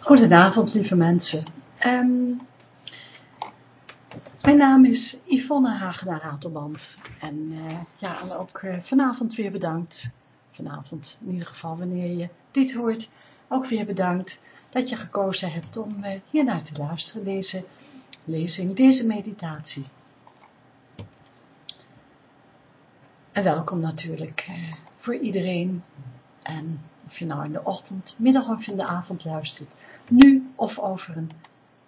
Goedenavond, lieve mensen. Ehm, mijn naam is Yvonne Hagenaar Ratelband. En uh, ja, ook uh, vanavond weer bedankt. Vanavond, in ieder geval wanneer je dit hoort, ook weer bedankt dat je gekozen hebt om uh, hiernaar te luisteren, deze lezing, deze meditatie. En welkom natuurlijk voor iedereen. En of je nou in de ochtend, middag of in de avond luistert, nu of over een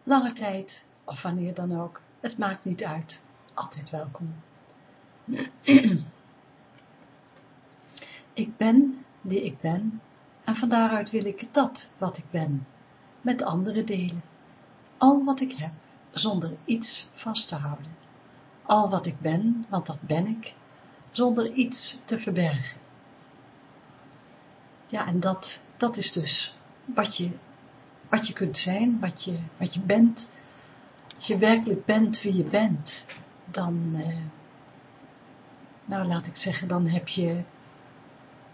lange tijd, of wanneer dan ook, het maakt niet uit, altijd welkom. Ik ben die ik ben, en van daaruit wil ik dat wat ik ben, met anderen delen. Al wat ik heb, zonder iets vast te houden. Al wat ik ben, want dat ben ik, zonder iets te verbergen. Ja, en dat, dat is dus wat je, wat je kunt zijn, wat je, wat je bent. Als je werkelijk bent wie je bent, dan, eh, nou laat ik zeggen, dan heb je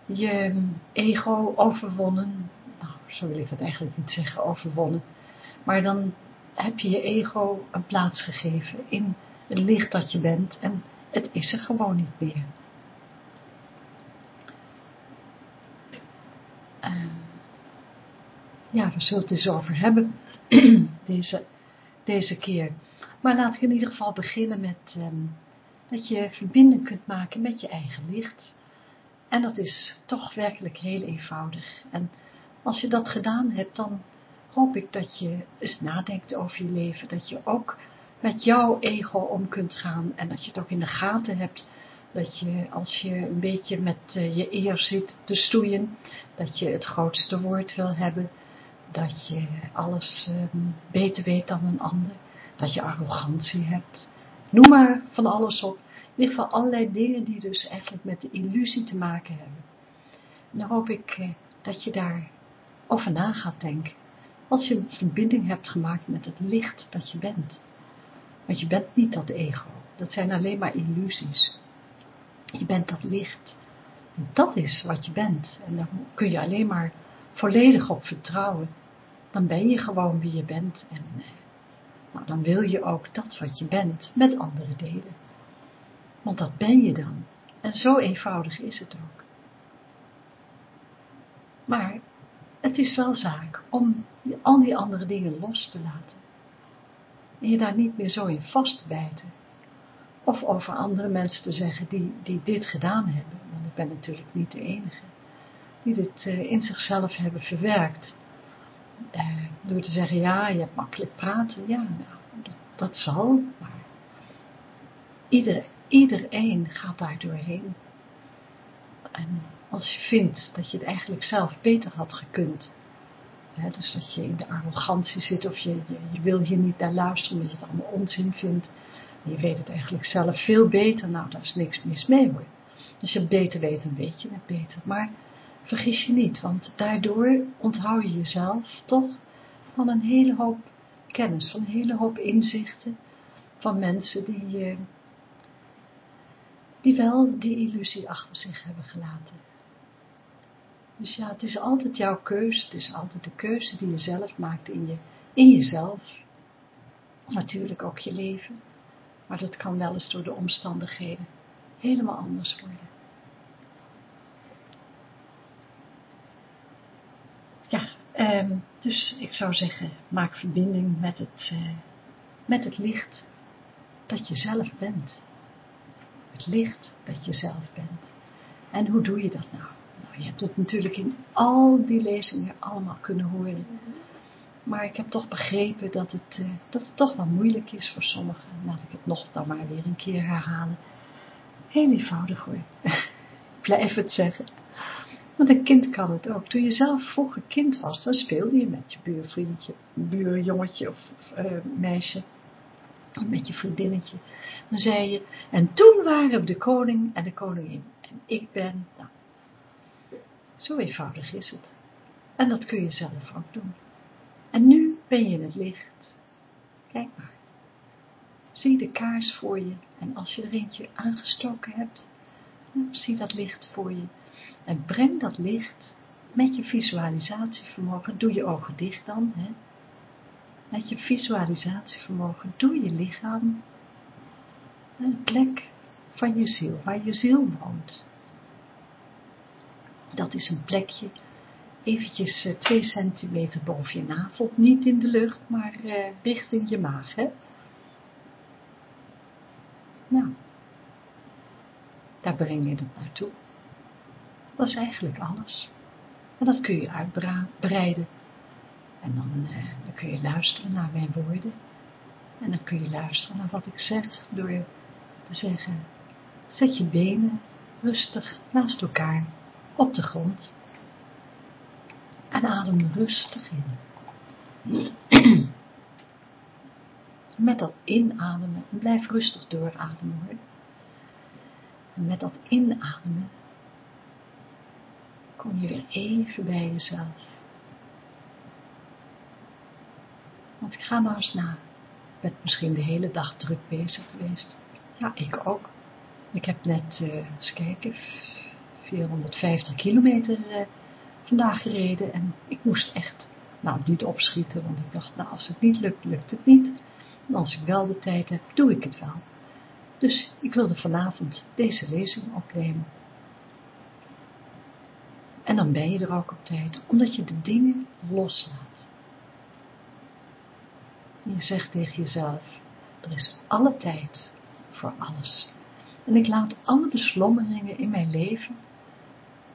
je ego overwonnen. Nou, zo wil ik dat eigenlijk niet zeggen, overwonnen. Maar dan heb je je ego een plaats gegeven in het licht dat je bent en het is er gewoon niet meer. Ja, we zullen het eens over hebben, deze, deze keer. Maar laat ik in ieder geval beginnen met um, dat je verbinding kunt maken met je eigen licht. En dat is toch werkelijk heel eenvoudig. En als je dat gedaan hebt, dan hoop ik dat je eens nadenkt over je leven. Dat je ook met jouw ego om kunt gaan en dat je het ook in de gaten hebt. Dat je, als je een beetje met uh, je eer zit te stoeien, dat je het grootste woord wil hebben, dat je alles um, beter weet dan een ander, dat je arrogantie hebt, noem maar van alles op. In ieder geval allerlei dingen die dus eigenlijk met de illusie te maken hebben. En dan hoop ik uh, dat je daar over na gaat denken. Als je een verbinding hebt gemaakt met het licht dat je bent. Want je bent niet dat ego. Dat zijn alleen maar illusies. Je bent dat licht. Dat is wat je bent. En daar kun je alleen maar volledig op vertrouwen, dan ben je gewoon wie je bent en eh, nou, dan wil je ook dat wat je bent met anderen delen. Want dat ben je dan. En zo eenvoudig is het ook. Maar het is wel zaak om al die andere dingen los te laten. En je daar niet meer zo in vast te bijten. Of over andere mensen te zeggen die, die dit gedaan hebben. Want ik ben natuurlijk niet de enige die dit uh, in zichzelf hebben verwerkt. Uh, door te zeggen, ja, je hebt makkelijk praten. Ja, nou, dat, dat zal, maar ieder, iedereen gaat daar doorheen. En als je vindt dat je het eigenlijk zelf beter had gekund, dus dat je in de arrogantie zit of je, je, wil hier niet naar luisteren omdat je het allemaal onzin vindt, en je weet het eigenlijk zelf veel beter, nou, daar is niks mis mee hoor. Als je beter weet, dan weet je het beter. Maar vergis je niet, want daardoor onthoud je jezelf toch van een hele hoop kennis, van een hele hoop inzichten van mensen die, die wel die illusie achter zich hebben gelaten. Dus ja, het is altijd jouw keuze, het is altijd de keuze die je zelf maakt in, je, in jezelf. Natuurlijk ook je leven, maar dat kan wel eens door de omstandigheden helemaal anders worden. Um, dus ik zou zeggen, maak verbinding met het, uh, met het licht dat je zelf bent. Het licht dat je zelf bent. En hoe doe je dat nou? nou? Je hebt het natuurlijk in al die lezingen allemaal kunnen horen. Maar ik heb toch begrepen dat het, uh, dat het toch wel moeilijk is voor sommigen. Laat ik het nog dan maar weer een keer herhalen. Heel eenvoudig hoor. Blijf het zeggen. Want een kind kan het ook. Toen je zelf vroeger kind was, dan speelde je met je buurvriendje, buurjongetje of, of uh, meisje. Met je vriendinnetje. Dan zei je, en toen waren we de koning en de koningin. En ik ben, nou, zo eenvoudig is het. En dat kun je zelf ook doen. En nu ben je in het licht. Kijk maar. Zie de kaars voor je. En als je er eentje aangestoken hebt, zie dat licht voor je. En breng dat licht met je visualisatievermogen, doe je ogen dicht dan, hè? met je visualisatievermogen, doe je lichaam een plek van je ziel, waar je ziel woont. Dat is een plekje eventjes 2 eh, centimeter boven je navel, niet in de lucht, maar uh, richting je maag, hè. Nou, daar breng je het naartoe. Dat is eigenlijk alles. En dat kun je uitbreiden. En dan, uh, dan kun je luisteren naar mijn woorden. En dan kun je luisteren naar wat ik zeg door te zeggen, zet je benen rustig naast elkaar op de grond en adem rustig in. Met dat inademen, blijf rustig doorademen hoor. En met dat inademen kom je weer even bij jezelf. Want ik ga nou eens na. Je bent misschien de hele dag druk bezig geweest. Ja, ik ook. Ik heb net, uh, eens kijken, 450 kilometer uh, vandaag gereden en ik moest echt, nou niet opschieten, want ik dacht, nou als het niet lukt, lukt het niet. En als ik wel de tijd heb, doe ik het wel. Dus ik wilde vanavond deze lezing opnemen. En dan ben je er ook op tijd, omdat je de dingen loslaat. je zegt tegen jezelf, er is alle tijd voor alles. En ik laat alle beslommeringen in mijn leven,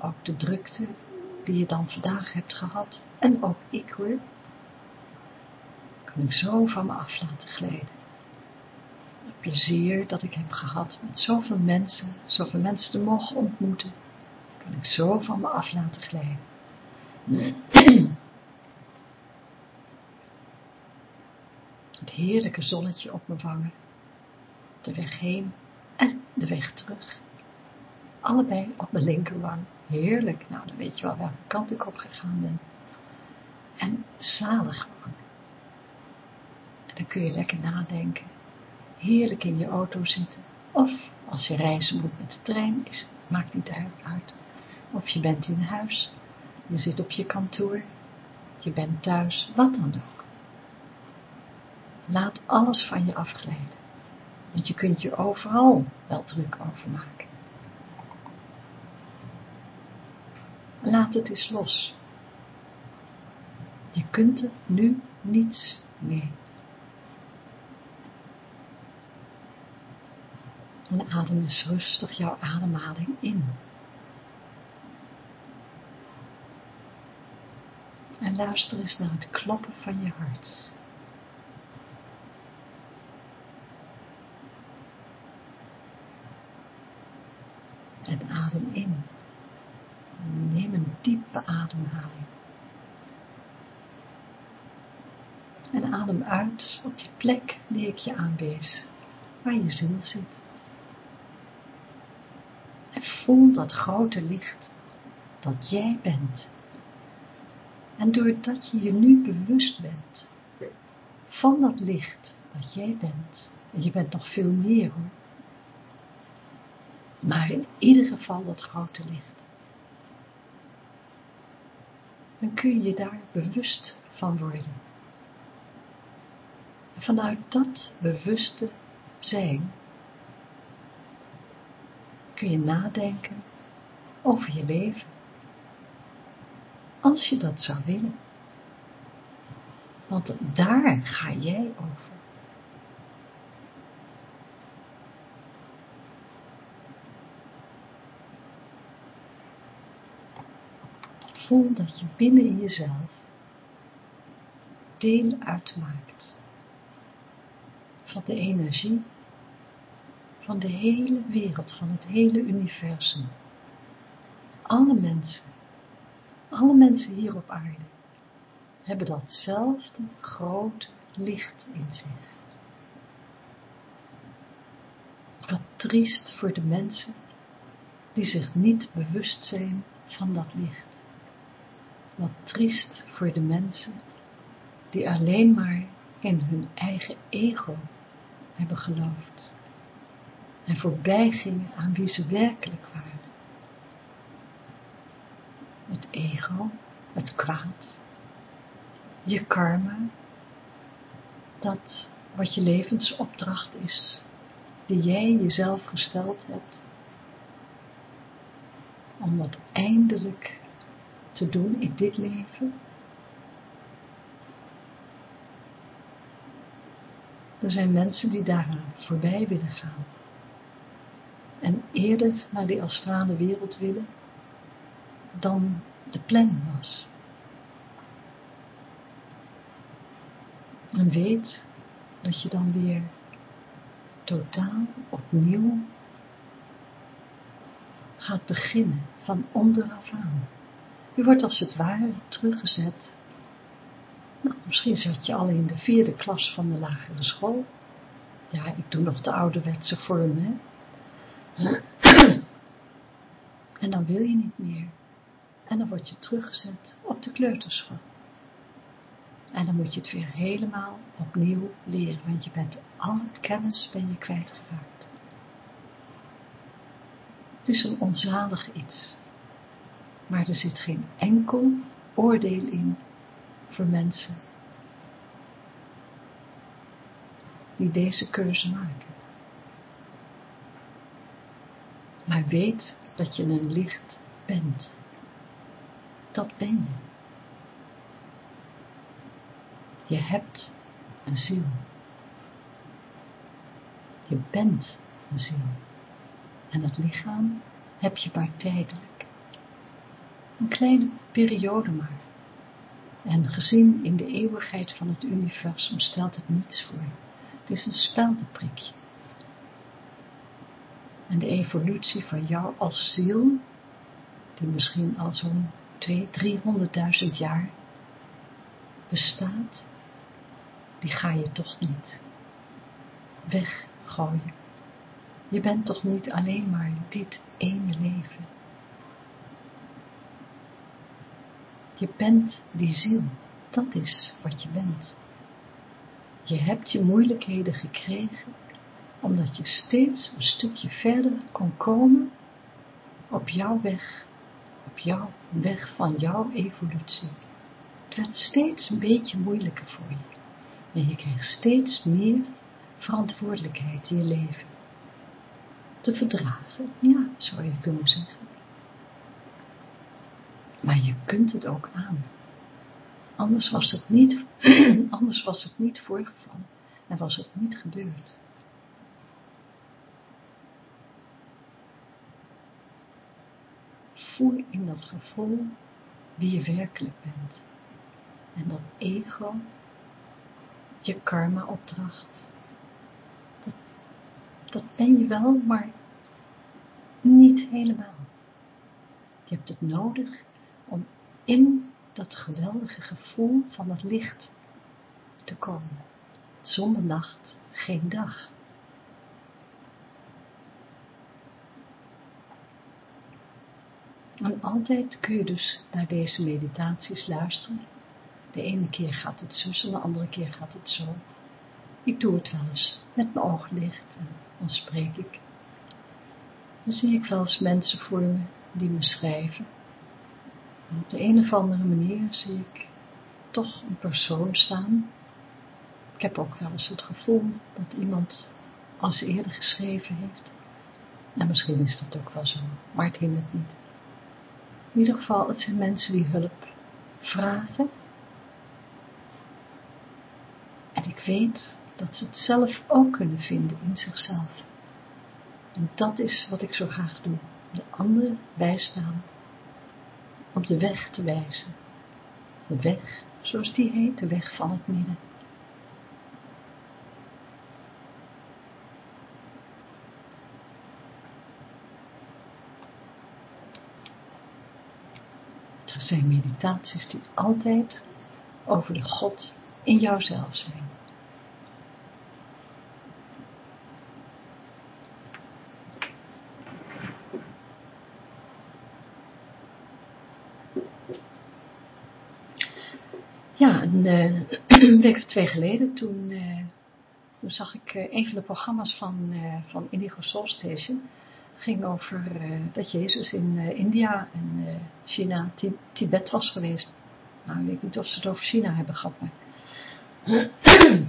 ook de drukte die je dan vandaag hebt gehad, en ook ik hoor, kan ik zo van me af laten glijden. Het plezier dat ik heb gehad met zoveel mensen, zoveel mensen te mogen ontmoeten, kan ik zo van me af laten glijden. Het heerlijke zonnetje op mijn wangen, de weg heen en de weg terug. Allebei op mijn linkerwang. Heerlijk. Nou, dan weet je wel welke kant ik op gegaan ben. En zalig gewoon. En dan kun je lekker nadenken. Heerlijk in je auto zitten. Of als je reizen moet met de trein, is, maakt niet uit. Of je bent in huis. Je zit op je kantoor. Je bent thuis. Wat dan ook. Laat alles van je afglijden. Want je kunt je overal wel druk over maken. Laat het eens los. Je kunt er nu niets mee. En adem eens rustig jouw ademhaling in. En luister eens naar het kloppen van je hart. En adem in. Neem een diepe ademhaling. En adem uit op die plek die ik je aanwees, waar je ziel zit. Voel dat grote licht dat jij bent. En doordat je je nu bewust bent van dat licht dat jij bent, en je bent nog veel meer hoor, maar in ieder geval dat grote licht. Dan kun je daar bewust van worden. Vanuit dat bewuste zijn kun je nadenken over je leven. Als je dat zou willen. Want daar ga jij over. voel dat je binnen in jezelf deel uitmaakt van de energie van de hele wereld, van het hele universum. Alle mensen, alle mensen hier op aarde, hebben datzelfde grote licht in zich. Wat triest voor de mensen die zich niet bewust zijn van dat licht. Wat triest voor de mensen die alleen maar in hun eigen ego hebben geloofd en voorbij gingen aan wie ze werkelijk waren. Het ego, het kwaad, je karma, dat wat je levensopdracht is, die jij jezelf gesteld hebt, om dat eindelijk te doen in dit leven. Er zijn mensen die daaraan voorbij willen gaan en eerder naar die astrale wereld willen dan de planning was. En weet dat je dan weer totaal opnieuw gaat beginnen van onderaf aan. Je wordt als het ware teruggezet. Nou, misschien zat je al in de vierde klas van de lagere school. Ja, ik doe nog de ouderwetse vorm, hè. En dan wil je niet meer. En dan word je teruggezet op de kleuterschool. En dan moet je het weer helemaal opnieuw leren, want je bent al het kennis ben je kwijtgeraakt. Het is een onzalig iets, maar er zit geen enkel oordeel in voor mensen die deze keuze maken. Maar weet dat je een licht bent. Dat ben je. Je hebt een ziel. Je bent een ziel. En dat lichaam heb je maar tijdelijk. Een kleine periode maar. En gezien in de eeuwigheid van het universum stelt het niets voor. Het is een speldenprikje. En de evolutie van jou als ziel, die misschien al zo'n 200.000, 300.000 jaar bestaat, die ga je toch niet weggooien. Je bent toch niet alleen maar dit ene leven. Je bent die ziel, dat is wat je bent. Je hebt je moeilijkheden gekregen, omdat je steeds een stukje verder kon komen op jouw weg, op jouw weg van jouw evolutie. Het werd steeds een beetje moeilijker voor je. En je kreeg steeds meer verantwoordelijkheid in je leven. Te verdragen, ja, zou je kunnen zeggen. Maar je kunt het ook aan. Anders was het niet, anders was het niet voorgevallen en was het niet gebeurd. Voer in dat gevoel wie je werkelijk bent. En dat ego, je karma-opdracht, dat, dat ben je wel, maar niet helemaal. Je hebt het nodig om in dat geweldige gevoel van het licht te komen. Zonder nacht geen dag. En altijd kun je dus naar deze meditaties luisteren. De ene keer gaat het zo, de andere keer gaat het zo. Ik doe het wel eens met mijn ogen dicht en dan spreek ik. Dan zie ik wel eens mensen voor me die me schrijven. En op de een of andere manier zie ik toch een persoon staan. Ik heb ook wel eens het gevoel dat iemand als eerder geschreven heeft. En misschien is dat ook wel zo, maar het hindert niet. In ieder geval, het zijn mensen die hulp vragen. En ik weet dat ze het zelf ook kunnen vinden in zichzelf. En dat is wat ik zo graag doe. De anderen bijstaan. Op de weg te wijzen. De weg, zoals die heet, de weg van het midden. Zijn meditaties die altijd over de God in jouzelf zijn. Ja, een, uh, een, week of twee geleden, toen, uh, toen zag ik uh, een van de programma's van, van Indigo Soul Station. Ging over dat Jezus in India en China, Tibet was geweest. Nou, ik weet niet of ze het over China hebben gehad, maar...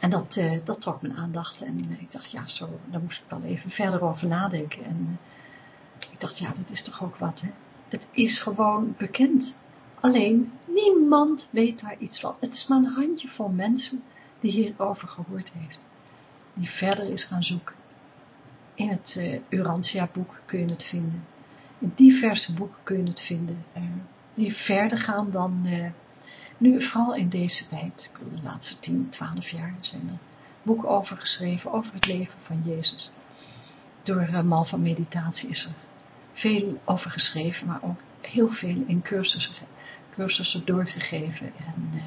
En dat, dat trok mijn aandacht en ik dacht, ja, zo, daar moest ik wel even verder over nadenken. En ik dacht, ja, dat is toch ook wat, hè. Het is gewoon bekend. Alleen, niemand weet daar iets van. Het is maar een handjevol mensen die hierover gehoord heeft. Die verder is gaan zoeken. In het uh, Urantia-boek kun je het vinden. In diverse boeken kun je het vinden. Uh, die verder gaan dan... Uh, nu, vooral in deze tijd. De laatste 10, 12 jaar zijn er boeken over geschreven. Over het leven van Jezus. Door Mal van Meditatie is er veel over geschreven. Maar ook heel veel in cursussen cursussen doorgegeven. En uh,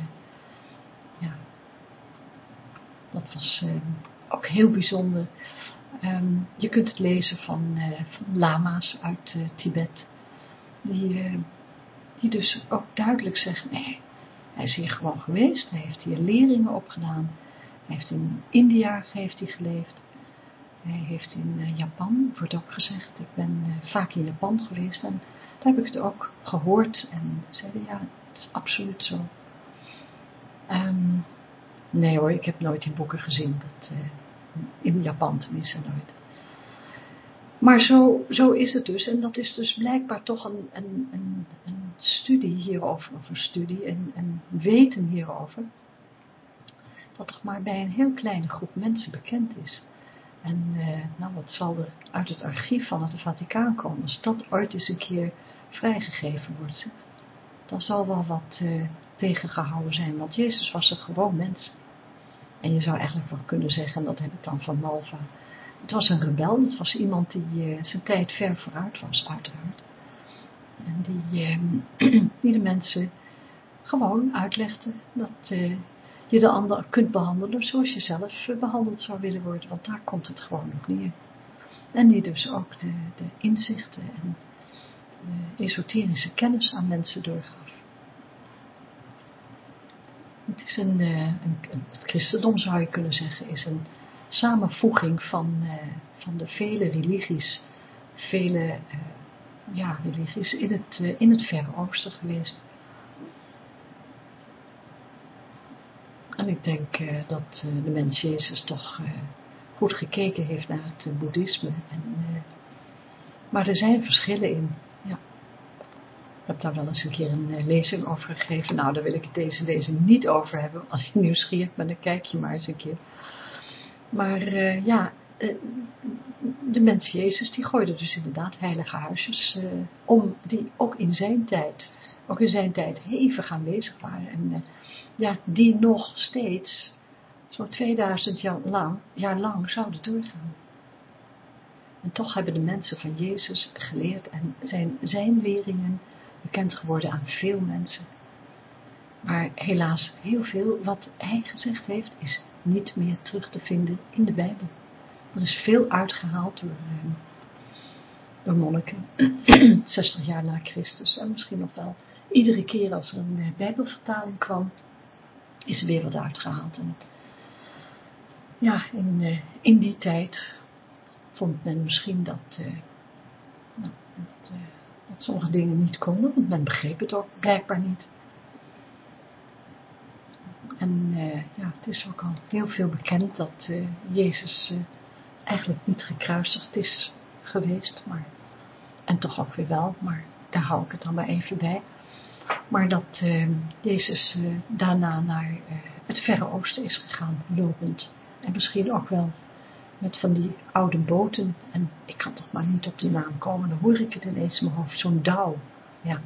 ja, dat was uh, ook heel bijzonder. Um, je kunt het lezen van, van lama's uit Tibet. Die, die dus ook duidelijk zeggen, nee, hij is hier gewoon geweest. Hij heeft hier leringen opgedaan. Hij heeft in India heeft hij geleefd. Hij heeft in Japan, wordt ook gezegd, ik ben vaak in Japan geweest en daar heb ik het ook gehoord en zeiden ja, het is absoluut zo. Um, nee hoor, ik heb nooit die boeken gezien, dat, in Japan tenminste nooit. Maar zo, zo is het dus, en dat is dus blijkbaar toch een, een, een, een studie hierover, of een studie, een, een weten hierover, dat toch maar bij een heel kleine groep mensen bekend is. En uh, nou, wat zal er uit het archief van het Vaticaan komen, als dat ooit eens een keer vrijgegeven wordt. Dan zal wel wat uh, tegengehouden zijn, want Jezus was een gewoon mens. En je zou eigenlijk wel kunnen zeggen, en dat heb ik dan van Malva, het was een rebel, het was iemand die uh, zijn tijd ver vooruit was, uiteraard. En die, uh, die de mensen gewoon uitlegde dat je de ander kunt behandelen zoals je zelf behandeld zou willen worden, want daar komt het gewoon op neer. En die dus ook de, de inzichten en de esoterische kennis aan mensen doorgaf. Het is een, een, het christendom zou je kunnen zeggen, is een samenvoeging van, van de vele religies, vele ja, religies in het, in het Verre Oosten geweest. En ik denk dat de mens Jezus toch goed gekeken heeft naar het boeddhisme. En, maar er zijn verschillen in. Heb daar wel eens een keer een lezing over gegeven. Nou, daar wil ik deze lezing niet over hebben. Als je nieuwsgierig bent, dan kijk je maar eens een keer. Maar ja, de mens Jezus, die gooide dus inderdaad heilige huisjes. om die ook in zijn tijd ook in zijn tijd hevig aanwezig waren. En ja, die nog steeds zo'n 2000 jaar lang, jaar lang zouden doorgaan. En toch hebben de mensen van Jezus geleerd en zijn zijn leringen bekend geworden aan veel mensen. Maar helaas, heel veel wat hij gezegd heeft, is niet meer terug te vinden in de Bijbel. Er is veel uitgehaald door, uh, door monniken, 60 jaar na Christus en misschien nog wel iedere keer als er een eh, bijbelvertaling kwam, is er weer wat uitgehaald. En ja, in, uh, in die tijd vond men misschien dat, uh, nou, dat, dat, sommige dingen niet konden, want men begreep het ook blijkbaar niet. En ja, het is ook al heel veel bekend dat Jezus eigenlijk niet gekruisigd is geweest, maar, en toch ook weer wel, maar daar hou ik het dan maar even bij. Maar dat Jezus daarna naar het Verre Oosten is gegaan, lopend. En misschien ook wel met van die oude boten. En ik kan toch maar niet op die naam komen, dan hoor ik het ineens in mijn hoofd. Zo'n dauw. Ja.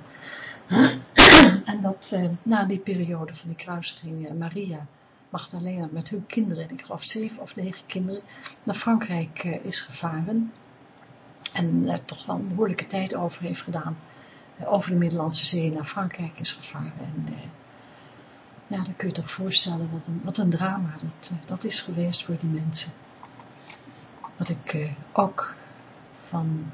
en dat na die periode van die kruisiging Maria Magdalena met hun kinderen, ik geloof zeven of negen kinderen, naar Frankrijk is gevaren. En er toch wel een behoorlijke tijd over heeft gedaan over de Middellandse Zee naar Frankrijk is gevaren. En eh, ja, dan kun je toch voorstellen wat een, wat een drama dat, eh, dat is geweest voor die mensen. Wat ik eh, ook van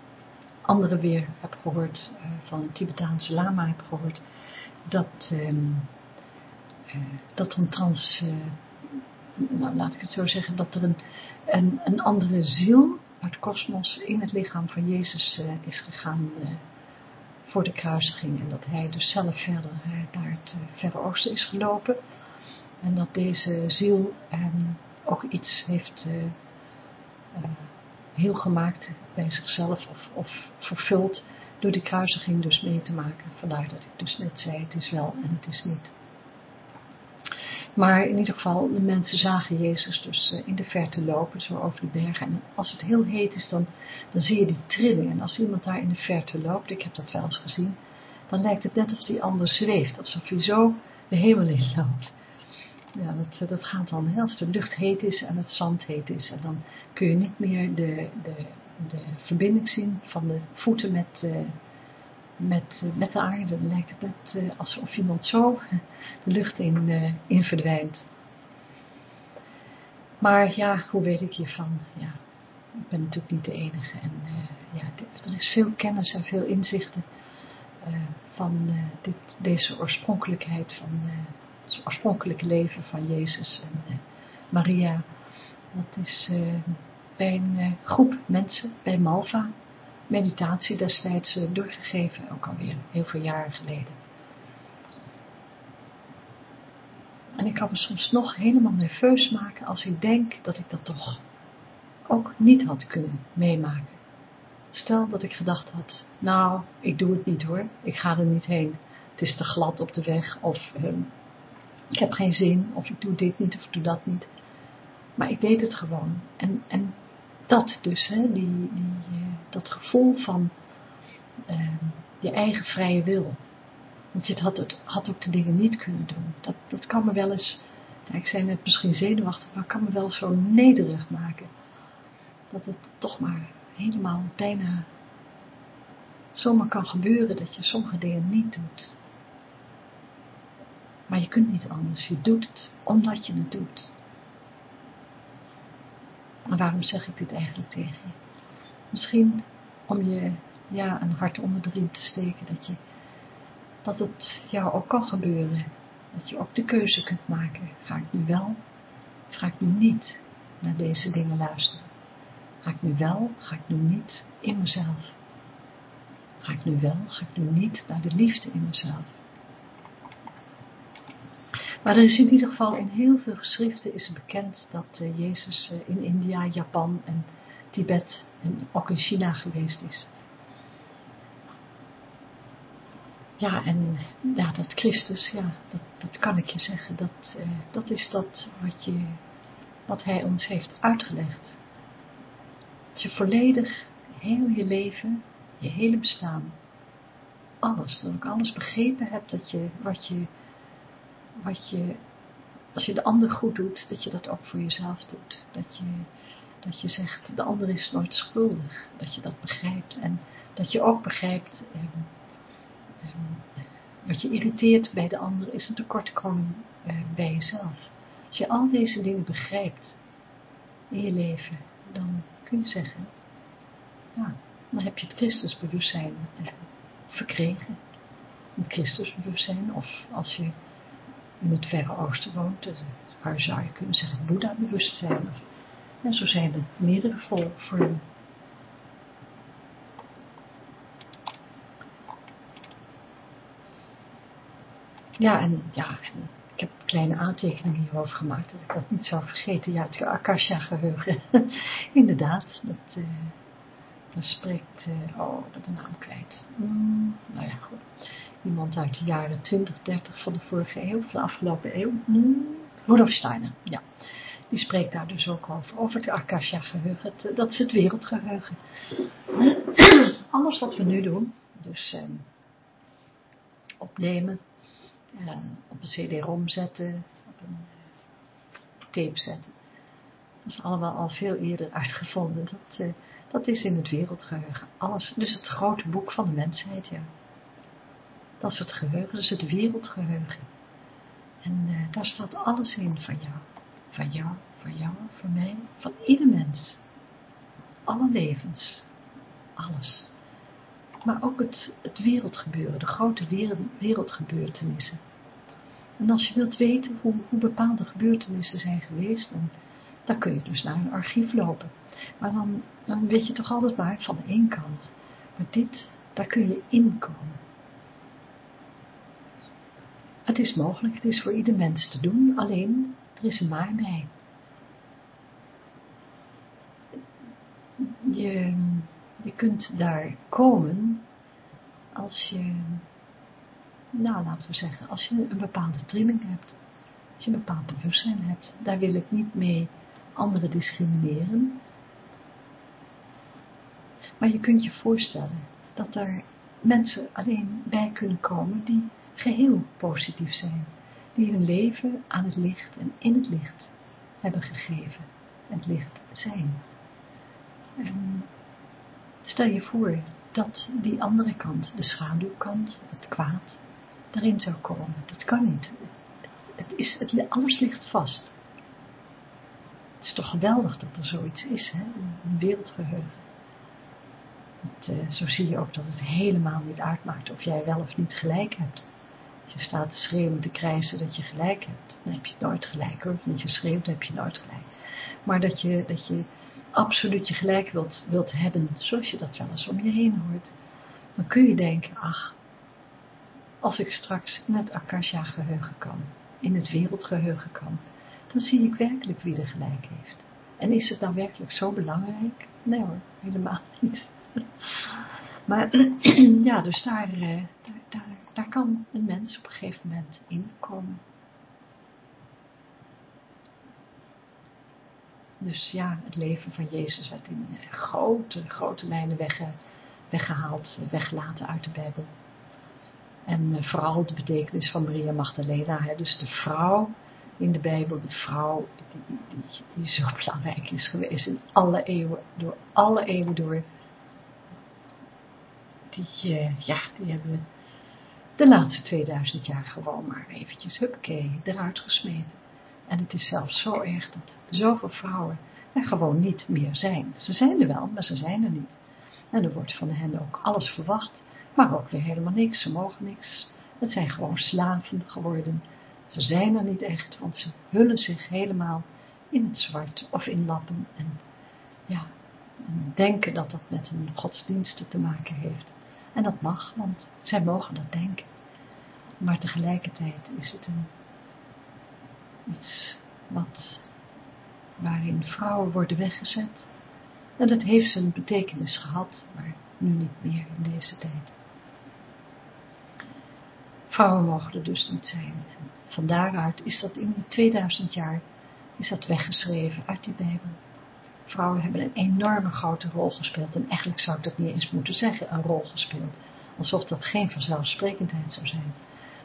anderen weer heb gehoord, uh, van een Tibetaanse lama heb gehoord, dat, ehm, dat een trans, nou laat ik het zo zeggen, dat er een, een, een andere ziel uit kosmos in het lichaam van Jezus is gegaan voor de kruisiging. En dat hij dus zelf verder naar het Verre Oosten is gelopen. En dat deze ziel ook iets heeft heel gemaakt bij zichzelf of, of vervuld door die kruisiging dus mee te maken. Vandaar dat ik dus net zei, het is wel en het is niet. Maar in ieder geval, de mensen zagen Jezus dus eh, in de verte lopen, zo over de bergen. En als het heel heet is, dan, dan zie je die trilling. En als iemand daar in de verte loopt, ik heb dat wel eens gezien, dan lijkt het net of die ander zweeft. Alsof hij zo de hemel in loopt. Ja, dat, eh, dat gaat dan, als de lucht heet is en het zand heet is. En dan kun je niet meer de, de, de verbinding zien van de voeten met, uh, met, met de aarde. Dan lijkt het net alsof iemand zo de lucht in, in verdwijnt. Maar ja, hoe weet ik hiervan? Ja, ik ben natuurlijk niet de enige. En ja, er is veel kennis en veel inzichten van dit, deze oorspronkelijkheid van het oorspronkelijke leven van Jezus en Maria. Dat is bij een eh, groep mensen, bij Malva, meditatie destijds eh, doorgegeven, ook alweer heel veel jaren geleden. En ik kan me soms nog helemaal nerveus maken als ik denk dat ik dat toch ook niet had kunnen meemaken. Stel dat ik gedacht had, nou, ik doe het niet hoor, ik ga er niet heen. Het is te glad op de weg, of ehm, ik heb geen zin, of ik doe dit niet, of ik doe dat niet. Maar ik deed het gewoon. En, en dat dus, hè, die, die, eh, dat gevoel van uh, je eigen vrije wil. Want je had, het, had ook de dingen niet kunnen doen. Dat, dat kan me wel eens, ik zei net misschien zenuwachtig, maar kan me wel zo nederig maken. Dat het toch maar helemaal bijna zomaar kan gebeuren dat je sommige dingen niet doet. Maar je kunt niet anders, je doet het omdat je het doet. Maar waarom zeg ik dit eigenlijk tegen je? Misschien om je ja, een hart onder de riem te steken, dat, je, dat het jou ook kan gebeuren. Dat je ook de keuze kunt maken. Ga ik nu wel, ga ik nu niet naar deze dingen luisteren? Ga ik nu wel, ga ik nu niet in mezelf? Ga ik nu wel, ga ik nu niet naar de liefde in mezelf? Maar er is in ieder geval in heel veel geschriften is bekend dat uh, Jezus uh, in India, Japan en Tibet en ook in China geweest is. Ja, en ja, dat Christus, ja, dat, dat kan ik je zeggen, dat, uh, dat is dat wat, je, wat hij ons heeft uitgelegd. Dat je volledig, heel je leven, je hele bestaan, alles, dat ik alles begrepen heb, dat je, wat je wat je, als je de ander goed doet, dat je dat ook voor jezelf doet. Dat je, dat je zegt, de ander is nooit schuldig. Dat je dat begrijpt. En dat je ook begrijpt, eh, eh, wat je irriteert bij de ander is een tekortkoming eh, bij jezelf. Als je al deze dingen begrijpt in je leven, dan kun je zeggen, ja, dan heb je het Christusbewustzijn eh, verkregen. Het Christusbewustzijn, of als je in het Verre Oosten woont, waar zou je kunnen zeggen Boeddha-bewustzijn. En zo zijn er meerdere vormen. Ja, en, ja, ik heb kleine aantekeningen hierover gemaakt, dat ik dat niet zou vergeten. Ja, het Akasha-geheugen. Inderdaad, dat, uh, dat spreekt, uh, oh, ik ben de naam kwijt. Mm, nou ja, goed iemand uit de jaren 20, 30 van de vorige eeuw, van de afgelopen eeuw, hmm, Rudolf Steiner, ja. Die spreekt daar dus ook over, over het Akasha-geheugen, dat is het wereldgeheugen. Alles wat we nu doen, dus eh, opnemen, eh, op een cd-rom zetten, op een tape zetten, dat is allemaal al veel eerder uitgevonden. Dat, uh, dat is in het wereldgeheugen. Alles, dus het grote boek van de mensheid, ja. Dat is het geheugen, is het wereldgeheugen. En uh, daar staat alles in van jou. Van jou, van jou, van mij, van ieder mens. Alle levens. Alles. Maar ook het, het wereldgebeuren, de grote wereld, wereldgebeurtenissen. En als je wilt weten hoe, hoe bepaalde gebeurtenissen zijn geweest, dan, dan kun je dus naar een archief lopen. Maar dan, dan weet je toch altijd maar van één kant. Maar dit, daar kun je inkomen. Het is mogelijk, het is voor ieder mens te doen, alleen er is een maar bij. Je, je kunt daar komen als je, nou laten we zeggen, als je een bepaalde trilling hebt, als je een bepaald bewustzijn hebt, daar wil ik niet mee anderen discrimineren, maar je kunt je voorstellen dat er mensen alleen bij kunnen komen die geheel positief zijn, die hun leven aan het licht en in het licht hebben gegeven, het licht zijn. En stel je voor dat die andere kant, de schaduwkant, het kwaad, daarin zou komen. Dat kan niet. Het is, het, alles ligt vast. Het is toch geweldig dat er zoiets is, hè? een wereldgeheugen. Het, uh, zo zie je ook dat het helemaal niet uitmaakt of jij wel of niet gelijk hebt. Als je staat te schreeuwen, te krijsen dat je gelijk hebt, dan heb je nooit gelijk hoor. Als je schreeuwt, dan heb je nooit gelijk. Maar dat je, dat je absoluut je gelijk wilt, wilt hebben, zoals je dat wel eens om je heen hoort, dan kun je denken, ach, als ik straks in het Akasha geheugen kan, in het wereldgeheugen kan, dan zie ik werkelijk wie er gelijk heeft. En is het nou werkelijk zo belangrijk? Nee hoor, helemaal niet. Maar ja, dus daar, eh, daar, daar, daar kan een mens op een gegeven moment in komen. Dus ja, het leven van Jezus werd in eh, grote, grote lijnen weggehaald, weggelaten uit de Bijbel. En eh, vooral de betekenis van Maria Magdalena, hè, dus de vrouw in de Bijbel, de vrouw die, die, die zo belangrijk is geweest in alle eeuwen, door alle eeuwen door. Die, uh, ja, die hebben de laatste 2000 jaar gewoon maar eventjes, huppakee, eruit gesmeten. En het is zelfs zo erg dat zoveel vrouwen er gewoon niet meer zijn. Ze zijn er wel, maar ze zijn er niet. En er wordt van hen ook alles verwacht, maar ook weer helemaal niks. Ze mogen niks. Het zijn gewoon slaven geworden. Ze zijn er niet echt, want ze hullen zich helemaal in het zwart of in lappen. En ja, en denken dat dat met hun godsdiensten te maken heeft. En dat mag, want zij mogen dat denken. Maar tegelijkertijd is het een iets wat, waarin vrouwen worden weggezet. En dat heeft zijn betekenis gehad, maar nu niet meer in deze tijd. Vrouwen mogen er dus niet zijn. En van daaruit is dat in die 2000 jaar is dat weggeschreven uit die Bijbel. Vrouwen hebben een enorme grote rol gespeeld. En eigenlijk zou ik dat niet eens moeten zeggen, een rol gespeeld. Alsof dat geen vanzelfsprekendheid zou zijn.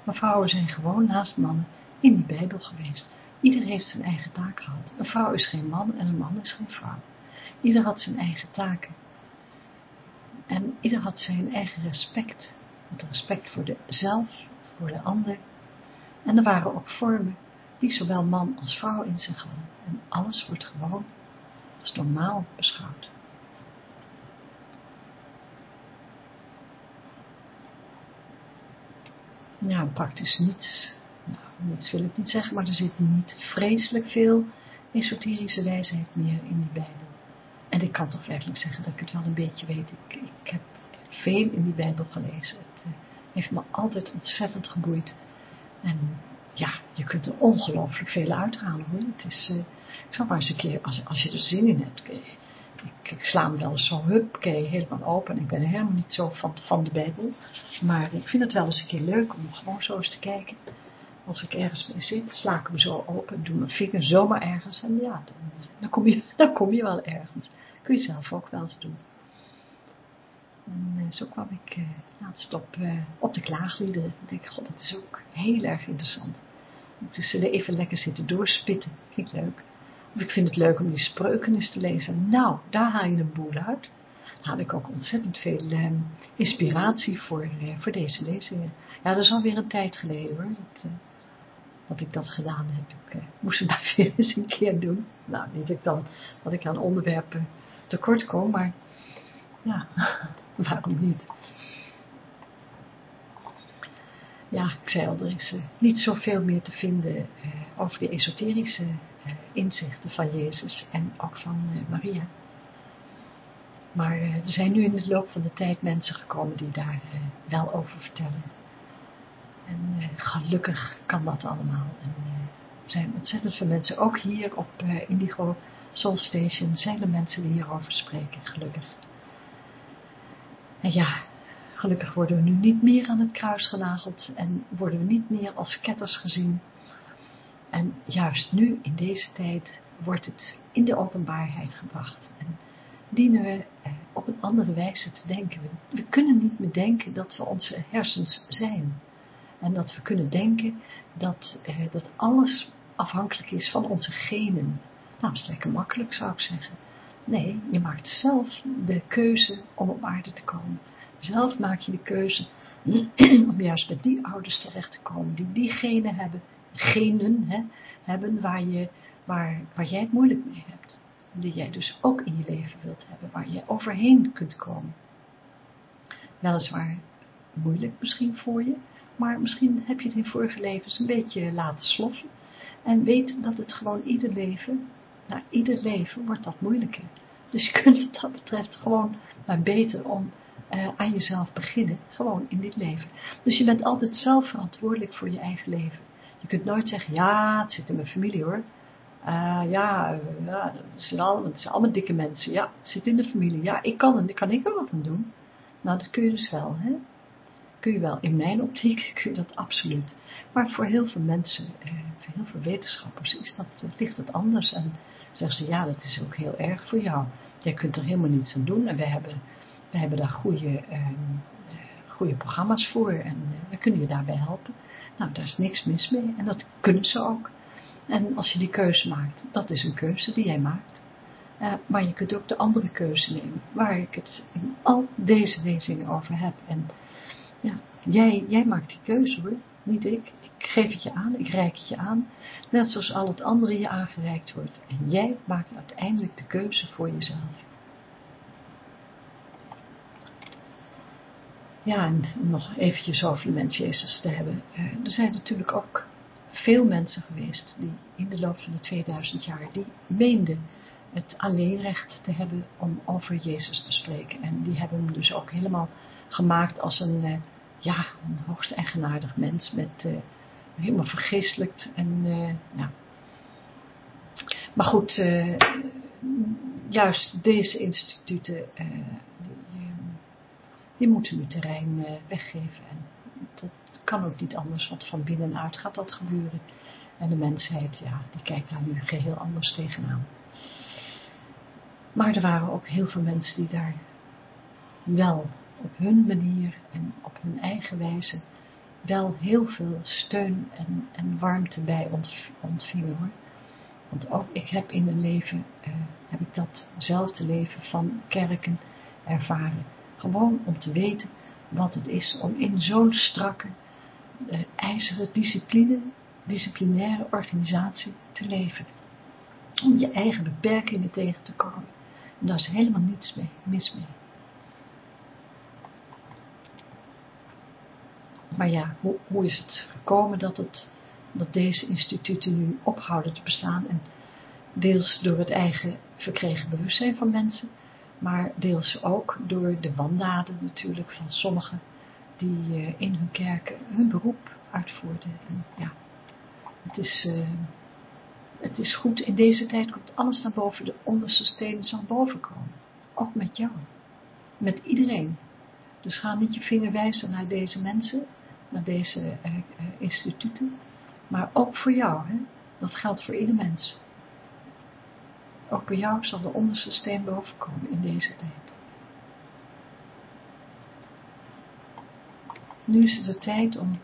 Maar vrouwen zijn gewoon naast mannen in die Bijbel geweest. Ieder heeft zijn eigen taak gehad. Een vrouw is geen man en een man is geen vrouw. Ieder had zijn eigen taken. En ieder had zijn eigen respect. Met respect voor de zelf, voor de ander. En er waren ook vormen die zowel man als vrouw in zich hadden. En alles wordt gewoon als normaal beschouwd. Ja, praktisch niets nou, dat wil ik niet zeggen, maar er zit niet vreselijk veel esoterische wijsheid meer in die Bijbel. En ik kan toch werkelijk zeggen dat ik het wel een beetje weet. Ik, ik heb veel in die Bijbel gelezen. Het uh, heeft me altijd ontzettend geboeid. En ja, je kunt er ongelooflijk veel uithalen hoor. Het is, uh, ik zal maar eens een keer, als, als je er zin in hebt, ik, ik, sla hem wel eens zo hupkee helemaal open. Ik ben helemaal niet zo van, van de Bijbel. Maar ik vind het wel eens een keer leuk om gewoon zo eens te kijken als ik ergens mee zit, sla ik hem zo open, doe mijn vinger zomaar ergens en ja, dan, dan, kom, je, dan kom je wel ergens. Kun je zelf ook wel eens doen. En uh, zo kwam ik uh, laatst op, uh, op de klaagliederen. Ik denk, god, dat is ook heel erg interessant. Ik dus even lekker zitten doorspitten, vind ik leuk. Of ik vind het leuk om die spreuken eens te lezen. Nou, daar haal je een boel uit. Daar had ik ook ontzettend veel inspiratie voor, voor deze lezingen. Ja, dat is alweer een tijd geleden hoor. Dat, dat ik dat gedaan heb. Ik moest het maar weer eens een keer doen. Nou, niet dat ik dan, dat ik aan onderwerpen tekort kom, maar ja, waarom niet? Ja, ik zei al, er is uh, niet zoveel meer te vinden uh, over de esoterische inzichten van Jezus en ook van Maria. Maar er zijn nu in de loop van de tijd mensen gekomen die daar wel over vertellen. En gelukkig kan dat allemaal. En er zijn ontzettend veel mensen, ook hier op Indigo Soul Station, zijn er mensen die hierover spreken, gelukkig. En ja, gelukkig worden we nu niet meer aan het kruis genageld en worden we niet meer als ketters gezien. En juist nu, in deze tijd, wordt het in de openbaarheid gebracht. En dienen we eh, op een andere wijze te denken. We, kunnen niet meer denken dat we onze hersens zijn. En dat we kunnen denken dat, eh, dat alles afhankelijk is van onze genen. Nou, dat is lekker makkelijk zou ik zeggen. Nee, je maakt zelf de keuze om op aarde te komen. Zelf maak je de keuze om juist bij die ouders terecht te komen die die genen hebben, genen hè, hebben waar, je, waar, waar jij het moeilijk mee hebt. Die jij dus ook in je leven wilt hebben, waar je overheen kunt komen. Weliswaar moeilijk misschien voor je, maar misschien heb je het in vorige levens een beetje laten sloffen. En weet dat het gewoon ieder leven, nou ieder leven wordt dat moeilijker. Dus je kunt wat dat betreft gewoon maar beter om uh, aan jezelf beginnen, gewoon in dit leven. Dus je bent altijd zelf verantwoordelijk voor je eigen leven. Je kunt nooit zeggen, ja, het zit in mijn familie hoor. Uh, ja, uh, ja het, zijn allemaal, het zijn allemaal dikke mensen. Ja, het zit in de familie. Ja, ik kan, kan ik er wat aan doen? Nou, dat kun je dus wel, hè. Kun je wel. In mijn optiek kun je dat absoluut. Maar voor heel veel mensen, voor heel veel wetenschappers, is dat, ligt het anders. En zeggen ze, ja, dat is ook heel erg voor jou. Jij kunt er helemaal niets aan doen. En we hebben we hebben daar goede, uh, goede programma's voor en we kunnen je daarbij helpen. Nou, daar is niks mis mee en dat kunnen ze ook. En als je die keuze maakt, dat is een keuze die jij maakt. Maar je kunt ook de andere keuze nemen, waar ik het in al deze lezingen over heb. En ja, jij, jij maakt die keuze hoor, niet ik. Ik geef het je aan, ik reik het je aan. Net zoals al het andere je aangereikt wordt. En jij maakt uiteindelijk de keuze voor jezelf. Ja, en nog eventjes over de mens Jezus te hebben. Eh, er zijn natuurlijk ook veel mensen geweest die in de loop van de 2000 jaar, die meenden het alleenrecht te hebben om over Jezus te spreken. En die hebben hem dus ook helemaal gemaakt als een, uh, ja, een hoogst eigenaardig mens met uh, helemaal vergeestelijkt en ja. Maar goed, juist deze instituten, die moeten nu terrein weggeven. En dat kan ook niet anders, want van binnenuit gaat dat gebeuren. En de mensheid, ja, die kijkt daar nu geheel anders tegenaan. Maar er waren ook heel veel mensen die daar wel op hun manier en op hun eigen wijze wel heel veel steun en, en warmte bij ontvingen hoor. Want ook ik heb in mijn leven, uh, heb ik datzelfde leven van kerken ervaren. Gewoon om te weten wat het is om in zo'n strakke, uh, ijzeren discipline, disciplinaire organisatie te leven. Om je eigen beperkingen tegen te komen. En daar is helemaal niets mee, mis mee. Maar ja, hoe, is het gekomen dat, het, dat deze instituten nu ophouden te bestaan en deels door het eigen verkregen bewustzijn van mensen, maar deels ook door de wandaden natuurlijk van sommigen die uh, in hun kerken hun beroep uitvoerden. En ja, het is, uh, het is goed, in deze tijd komt alles naar boven, de onderste stenen zal boven komen. Ook met jou, met iedereen. Dus ga niet je vinger wijzen naar deze mensen, naar deze uh, instituten, maar ook voor jou. Hè? Dat geldt voor ieder mens. Ook bij jou zal de onderste steen bovenkomen in deze tijd. Nu is het de tijd om,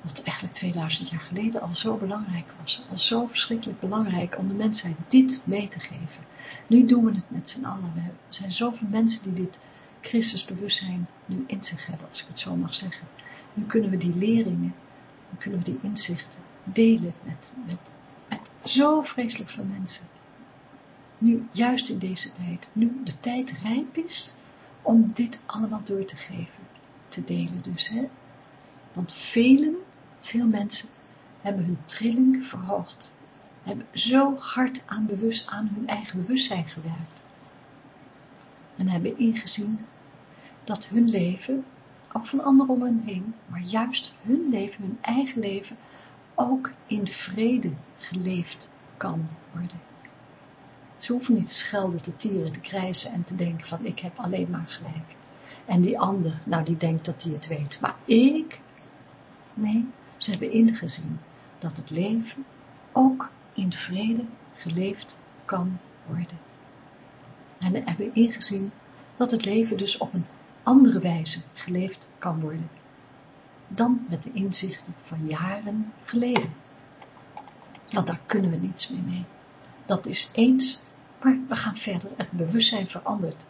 wat eigenlijk 2000 jaar geleden al zo belangrijk was, al zo verschrikkelijk belangrijk om de mensheid dit mee te geven. Nu doen we het met z'n allen. Er zijn zoveel mensen die dit Christusbewustzijn nu in zich hebben, als ik het zo mag zeggen. Nu kunnen we die leringen, dan kunnen we die inzichten delen met, met, met zo vreselijk veel mensen nu juist in deze tijd, nu de tijd rijp is om dit allemaal door te geven, te delen dus. Hè? Want velen, veel mensen hebben hun trilling verhoogd hebben zo hard aan, bewust, aan hun eigen bewustzijn gewerkt. En hebben ingezien dat hun leven, ook van anderen om hen heen, maar juist hun leven, hun eigen leven, ook in vrede geleefd kan worden. Ze hoeven niet schelden, te tieren, te krijsen en te denken van ik heb alleen maar gelijk. En die ander, nou die denkt dat hij het weet. Maar ik? Nee, ze hebben ingezien dat het leven ook in vrede geleefd kan worden. En hebben ingezien dat het leven dus op een andere wijze geleefd kan worden dan met de inzichten van jaren geleden. Want daar kunnen we niets meer mee. Dat is eens, maar we gaan verder. Het bewustzijn verandert.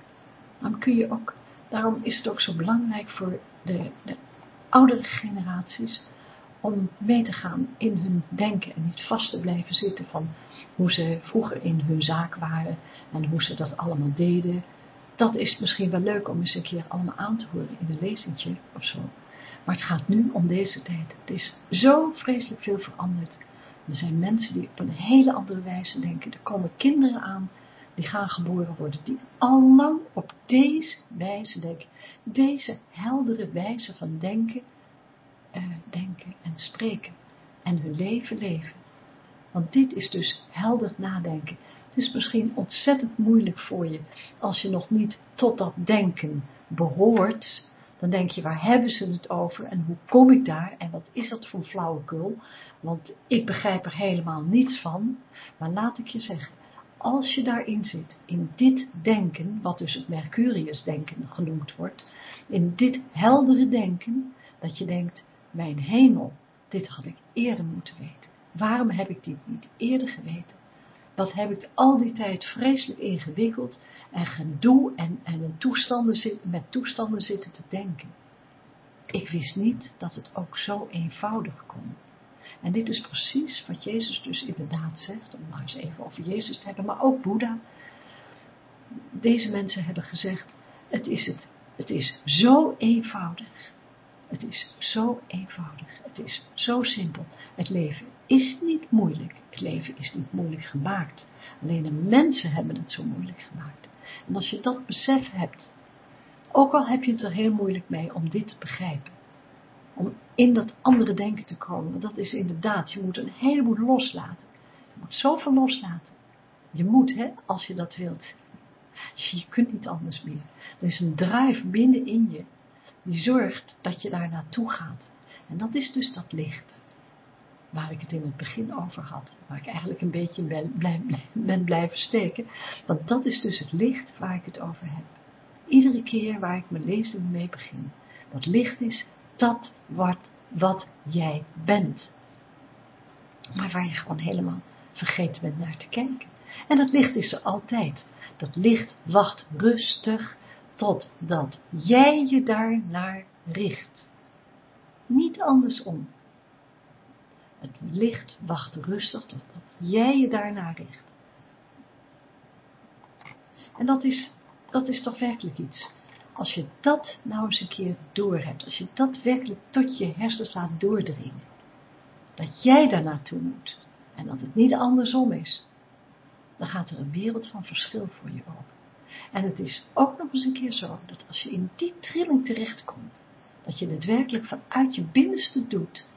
Dan kun je ook, daarom is het ook zo belangrijk voor de, de oudere generaties om mee te gaan in hun denken en niet vast te blijven zitten van hoe ze vroeger in hun zaak waren en hoe ze dat allemaal deden. Dat is misschien wel leuk om eens een keer allemaal aan te horen in een lezingje of zo. Maar het gaat nu om deze tijd. Het is zo vreselijk veel veranderd. Er zijn mensen die op een hele andere wijze denken. Er komen kinderen aan die gaan geboren worden, die al lang op deze wijze denken. Deze heldere wijze van denken, uh, denken en spreken. En hun leven leven. Want dit is dus helder nadenken. Het is misschien ontzettend moeilijk voor je, als je nog niet tot dat denken behoort, dan denk je, waar hebben ze het over en hoe kom ik daar en wat is dat voor flauwekul, want ik begrijp er helemaal niets van, maar laat ik je zeggen, als je daarin zit, in dit denken, wat dus het Mercurius-denken genoemd wordt, in dit heldere denken, dat je denkt, mijn hemel, dit had ik eerder moeten weten. Waarom heb ik dit niet eerder geweten? Wat heb ik al die tijd vreselijk ingewikkeld en gedoe en, en toestanden zit, met toestanden zitten te denken. Ik wist niet dat het ook zo eenvoudig kon. En dit is precies wat Jezus dus inderdaad zegt, om maar eens even over Jezus te hebben, maar ook Boeddha. Deze mensen hebben gezegd, het is, het, het is zo eenvoudig. Het is zo eenvoudig. Het is zo simpel. Het leven is niet moeilijk. Het leven is niet moeilijk gemaakt. Alleen de mensen hebben het zo moeilijk gemaakt. En als je dat besef hebt, ook al heb je het er heel moeilijk mee om dit te begrijpen, om in dat andere denken te komen, dat is inderdaad, je moet een heleboel loslaten. Je moet zoveel loslaten. Je moet, hè, als je dat wilt. Je kunt niet anders meer. Er is een drive binnenin je, die zorgt dat je daar naartoe gaat. En dat is dus dat licht, waar ik het in het begin over had, waar ik eigenlijk een beetje ben, ben blijven steken, want dat is dus het licht waar ik het over heb. Iedere keer waar ik mijn lezing mee begin. Dat licht is dat wat, wat jij bent. Maar waar je gewoon helemaal vergeten bent naar te kijken. En dat licht is er altijd. Dat licht wacht rustig totdat jij je daar naar richt. Niet andersom. Het licht wacht rustig totdat jij je daarnaar richt. En dat is, dat is toch werkelijk iets. Als je dat nou eens een keer doorhebt, als je dat werkelijk tot je hersens laat doordringen, dat jij daar naartoe moet en dat het niet andersom is, dan gaat er een wereld van verschil voor je open. En het is ook nog eens een keer zo, dat als je in die trilling terechtkomt, dat je het werkelijk vanuit je binnenste doet,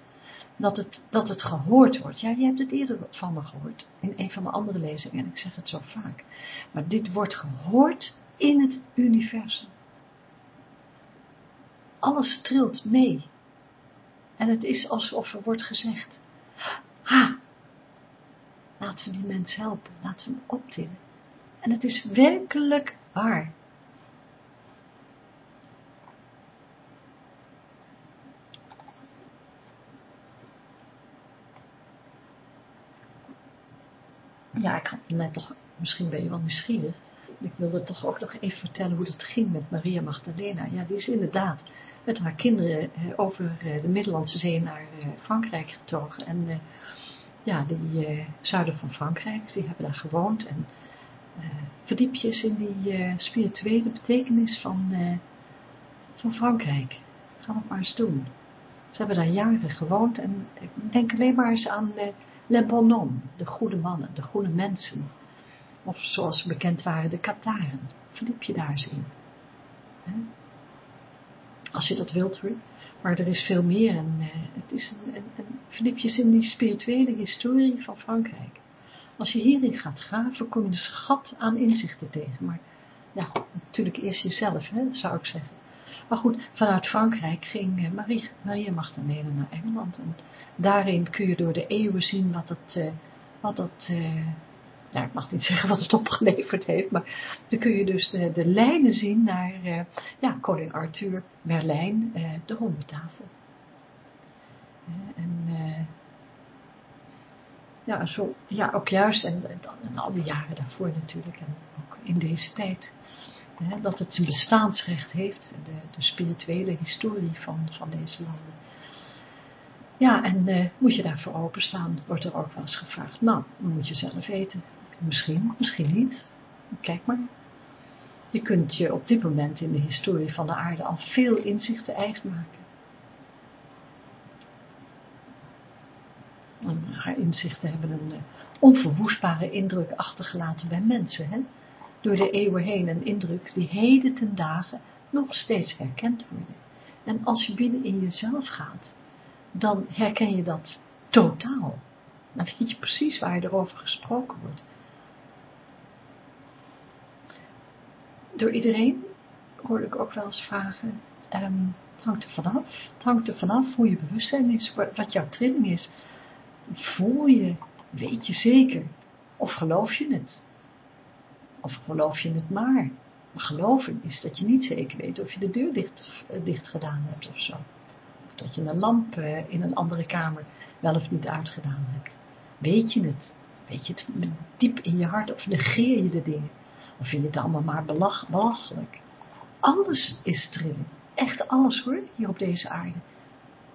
dat het, dat het gehoord wordt. Ja, je hebt het eerder van me gehoord, in een van mijn andere lezingen, en ik zeg het zo vaak. Maar dit wordt gehoord in het universum. Alles trilt mee. En het is alsof er wordt gezegd, ha, laten we die mens helpen, laten we hem optillen. En het is werkelijk waar. Ja, ik had net toch, misschien ben je wel nieuwsgierig. Ik wilde toch ook nog even vertellen hoe het ging met Maria Magdalena. Ja, die is inderdaad met haar kinderen eh, over eh, de Middellandse Zee naar eh, Frankrijk getogen. En ja, die zuiden van Frankrijk, die hebben daar gewoond. En verdiep je eens in die spirituele betekenis van, van Frankrijk. Ga dat maar eens doen. Ze hebben daar jaren gewoond en ik denk alleen maar eens aan Le bonhomme, de goede mannen, de goede mensen. Of zoals ze bekend waren, de Kataren. Verdiep je daar eens in. Als je dat wilt hoor. Maar er is veel meer. En, uh, het is een, een, verdiep je in die spirituele historie van Frankrijk. Als je hierin gaat graven, kom je een schat aan inzichten tegen. Maar ja, natuurlijk eerst jezelf, hè, zou ik zeggen. Maar goed, vanuit Frankrijk ging Marie, Maria Magdalena naar Engeland. En daarin kun je door de eeuwen zien wat het, uh, wat dat, uh, ja, ik mag niet zeggen wat het opgeleverd heeft, maar dan kun je dus de, lijnen zien naar uh, ja, koning Arthur, Merlijn, de ronde tafel. en ja, zo, ja, ook juist, en, en, al die jaren daarvoor natuurlijk, en ook in deze tijd, dat het een bestaansrecht heeft, de, de spirituele historie van, van deze landen. Ja, en uh, moet je daarvoor openstaan, wordt er ook wel eens gevraagd. Nou, moet je zelf weten. Misschien, misschien niet. Kijk maar. Je kunt je op dit moment in de historie van de aarde al veel inzichten eigen maken. En haar inzichten hebben een uh, onverwoestbare indruk achtergelaten bij mensen. Hè? Door de eeuwen heen een indruk die heden ten dagen nog steeds herkend worden. En als je binnen in jezelf gaat, dan herken je dat totaal. Dan weet je precies waar er over gesproken wordt. Door iedereen hoorde ik ook wel eens vragen, um, het hangt er vanaf. Het hangt er vanaf hoe je bewustzijn is, wat jouw trilling is. Voel je, weet je zeker, of geloof je het? Of geloof je het maar? Maar geloven is dat je niet zeker weet of je de deur dicht, dicht gedaan hebt of zo. Of dat je een lamp eh, in een andere kamer wel of niet uitgedaan hebt. Weet je het? Weet je het diep in je hart of negeer je de dingen? Of vind je het allemaal maar belach, belachelijk? Alles is trilling. Echt alles hoor, hier op deze aarde.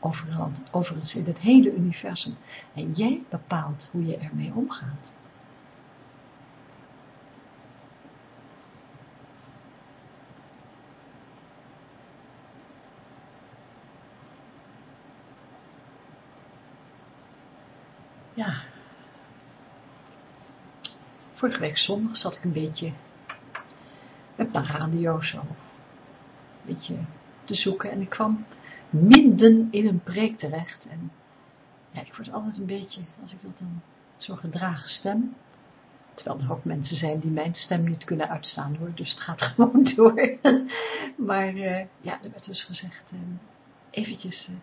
Overal, overigens in het hele universum. En jij bepaalt hoe je ermee omgaat. Ja. Vorige week zondag zat ik een beetje met mijn radio zo. Een beetje te zoeken en ik kwam midden in een preek terecht. En ja, ik word altijd een beetje, als ik dat dan zo stem, terwijl er ook mensen zijn die mijn stem niet kunnen uitstaan hoor, dus het gaat gewoon door. maar uh, ja, er werd dus gezegd, uh, eventjes, uh,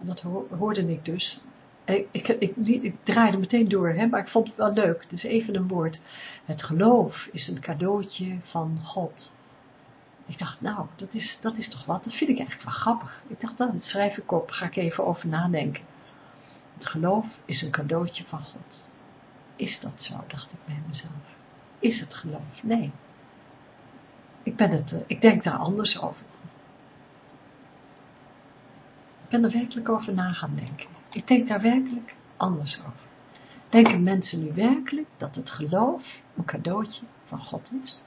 en dat hoorde ik dus, ik, ik, ik, ik, draaide meteen door, hè, maar ik vond het wel leuk. Het is even een woord. Het geloof is een cadeautje van God. Ik dacht, nou, dat is, dat is toch wat? Dat vind ik eigenlijk wel grappig. Ik dacht, nou, dat schrijf ik op, ga ik even over nadenken. Het geloof is een cadeautje van God. Is dat zo, dacht ik bij mezelf. Is het geloof? Nee. Ik, ben het, ik denk daar anders over. Ik ben er werkelijk over na gaan denken. Ik denk daar werkelijk anders over. Denken mensen nu werkelijk dat het geloof een cadeautje van God is?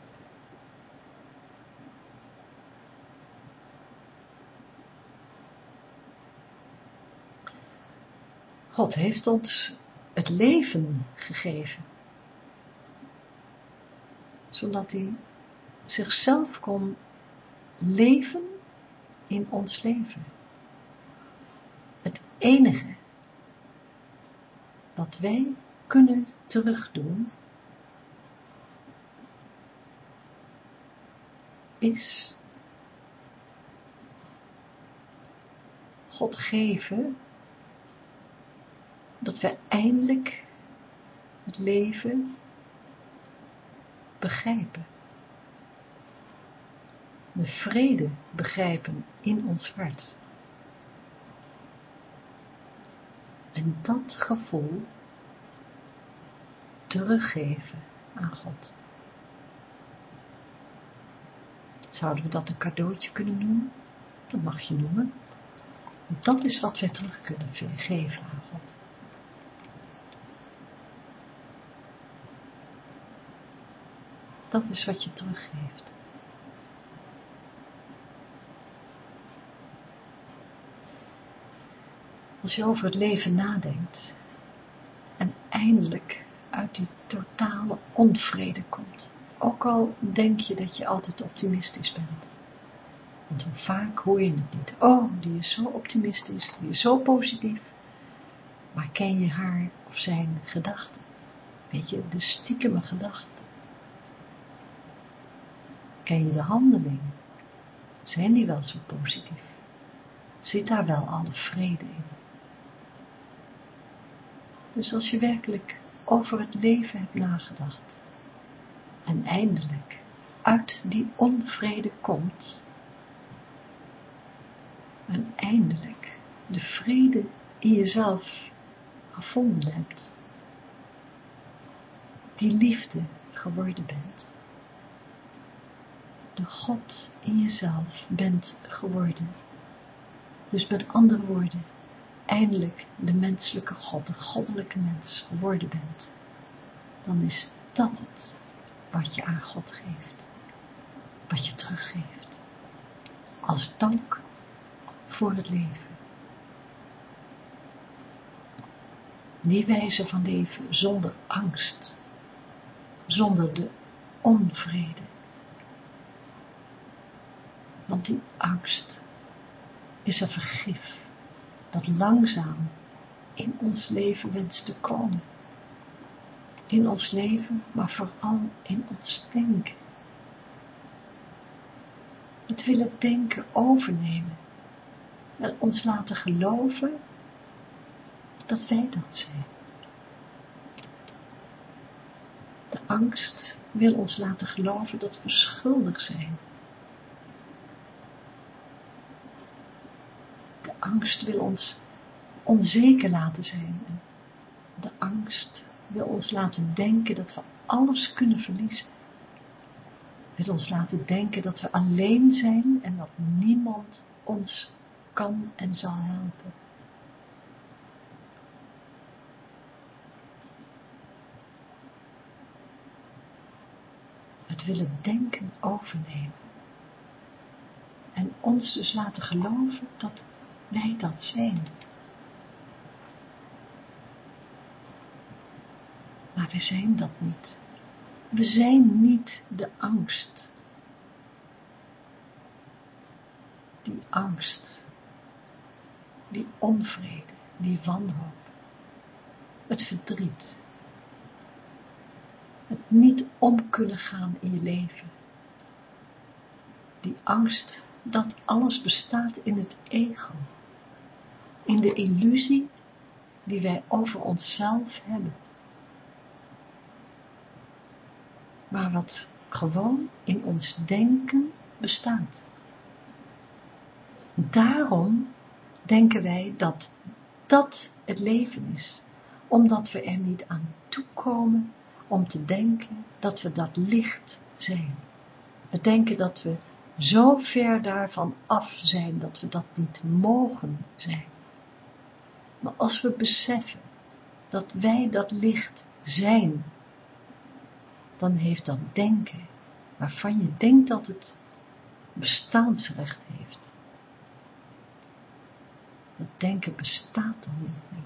God heeft ons het leven gegeven, zodat hij zichzelf kon leven in ons leven. Enige wat wij kunnen terugdoen, is God geven dat we eindelijk het leven begrijpen. De vrede begrijpen in ons hart. En dat gevoel teruggeven aan God. Zouden we dat een cadeautje kunnen noemen? Dat mag je noemen. Dat is wat we terug kunnen geven aan God. Dat is wat je teruggeeft. Als je over het leven nadenkt, en eindelijk uit die totale onvrede komt. Ook al denk je dat je altijd optimistisch bent. Want hoe vaak hoor je het niet. Oh, die is zo optimistisch, die is zo positief. Maar ken je haar of zijn gedachten? Weet je, de stiekeme gedachten? Ken je de handeling? Zijn die wel zo positief? Zit daar wel alle vrede in? Dus als je werkelijk over het leven hebt nagedacht en eindelijk uit die onvrede komt en eindelijk de vrede in jezelf gevonden hebt, die liefde geworden bent, de God in jezelf bent geworden. Dus met andere woorden, eindelijk de menselijke God, de goddelijke mens geworden bent, dan is dat het wat je aan God geeft, wat je teruggeeft, als dank voor het leven. Die wijze van leven zonder angst, zonder de onvrede. Want die angst is een vergif dat langzaam in ons leven wenst te komen. In ons leven, maar vooral in ons denken. Het willen denken overnemen en ons laten geloven dat wij dat zijn. De angst wil ons laten geloven dat we schuldig zijn. Angst wil ons onzeker laten zijn. De angst wil ons laten denken dat we alles kunnen verliezen. Wil ons laten denken dat we alleen zijn en dat niemand ons kan en zal helpen. Het willen denken overnemen. En ons dus laten geloven dat wij dat zijn. Maar we zijn dat niet. We zijn niet de angst. Die angst, die onvrede, die wanhoop, het verdriet, het niet om kunnen gaan in je leven, die angst dat alles bestaat in het ego, in de illusie die wij over onszelf hebben. Maar wat gewoon in ons denken bestaat. Daarom denken wij dat dat het leven is, omdat we er niet aan toekomen om te denken dat we dat licht zijn. We denken dat we zo ver daarvan af zijn dat we dat niet mogen zijn. Maar als we beseffen dat wij dat licht zijn, dan heeft dat denken, waarvan je denkt dat het bestaansrecht heeft. Dat denken bestaat dan niet meer.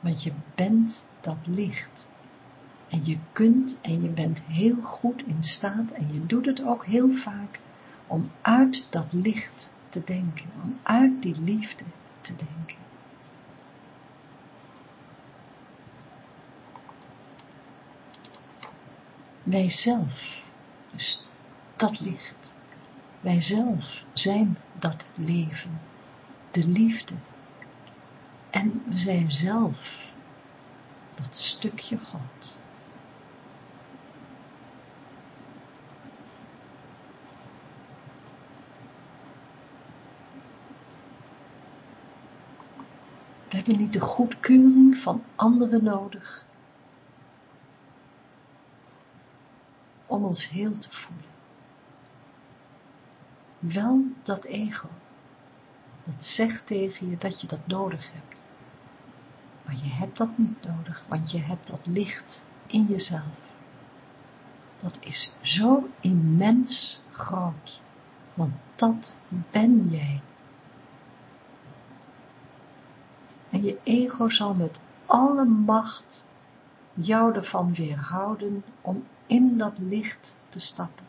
Want je bent dat licht. En je kunt en je bent heel goed in staat en je doet het ook heel vaak om uit dat licht te denken, om uit die liefde te denken. Wij zelf, dus dat licht, wij zelf zijn dat leven, de liefde. En we zijn zelf dat stukje God. Hebben niet de goedkeuring van anderen nodig om ons heel te voelen. Wel dat ego, dat zegt tegen je dat je dat nodig hebt. Maar je hebt dat niet nodig, want je hebt dat licht in jezelf. Dat is zo immens groot, want dat ben jij. Je ego zal met alle macht jou ervan weerhouden om in dat licht te stappen.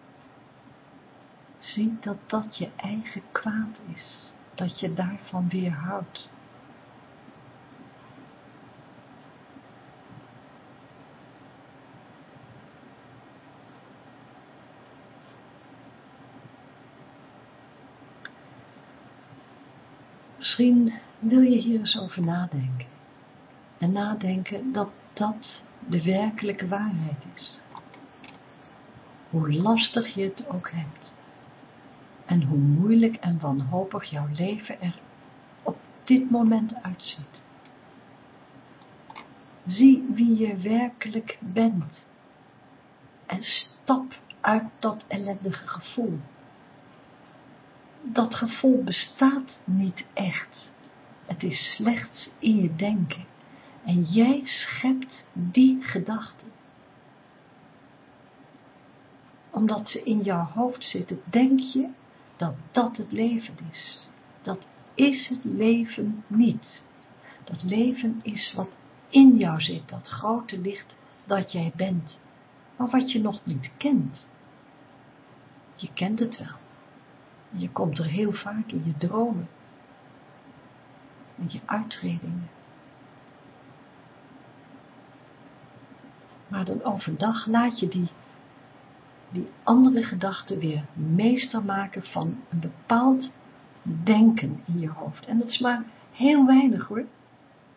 Zie dat dat je eigen kwaad is, dat je daarvan weerhoudt. Misschien wil je hier eens over nadenken. En nadenken dat dat de werkelijke waarheid is. Hoe lastig je het ook hebt. En hoe moeilijk en wanhopig jouw leven er op dit moment uitziet. Zie wie je werkelijk bent. En stap uit dat ellendige gevoel dat gevoel bestaat niet echt. Het is slechts in je denken. En jij schept die gedachten. Omdat ze in jouw hoofd zitten, denk je dat dat het leven is. Dat is het leven niet. Dat leven is wat in jou zit, dat grote licht dat jij bent, maar wat je nog niet kent. Je kent het wel. Je komt er heel vaak in je dromen. Met je uitredingen. Maar dan overdag laat je die, die andere gedachten weer meester maken van een bepaald denken in je hoofd. En dat is maar heel weinig hoor.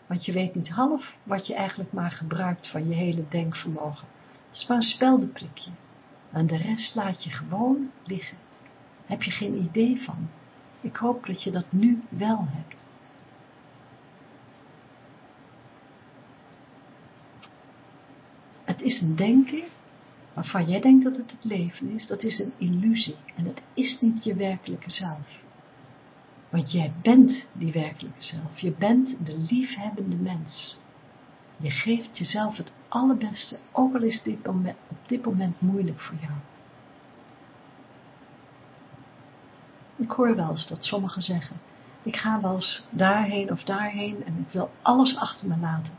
Want je weet niet half wat je eigenlijk maar gebruikt van je hele denkvermogen. Het is maar een speldenprikje. En de rest laat je gewoon liggen heb je geen idee van. Ik hoop dat je dat nu wel hebt. Het is een denken waarvan jij denkt dat het het leven is, dat is een illusie en dat is niet je werkelijke zelf. Want jij bent die werkelijke zelf, je bent de liefhebbende mens. Je geeft jezelf het allerbeste, ook al is dit op dit moment moeilijk voor jou. Ik hoor wel eens dat sommigen zeggen, ik ga wel eens daarheen of daarheen en ik wil alles achter me laten.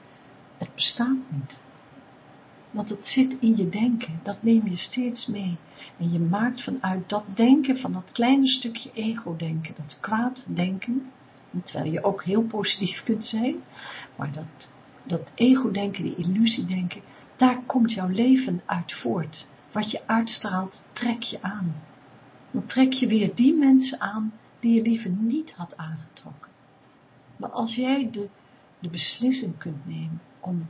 Het bestaat niet. Want het zit in je denken, dat neem je steeds mee. En je maakt vanuit dat denken, van dat kleine stukje ego-denken, dat kwaad denken, terwijl je ook heel positief kunt zijn, maar dat, dat ego-denken, die illusie-denken, daar komt jouw leven uit voort. Wat je uitstraalt, trek je aan dan trek je weer die mensen aan die je liever niet had aangetrokken. Maar als jij de, de beslissing kunt nemen om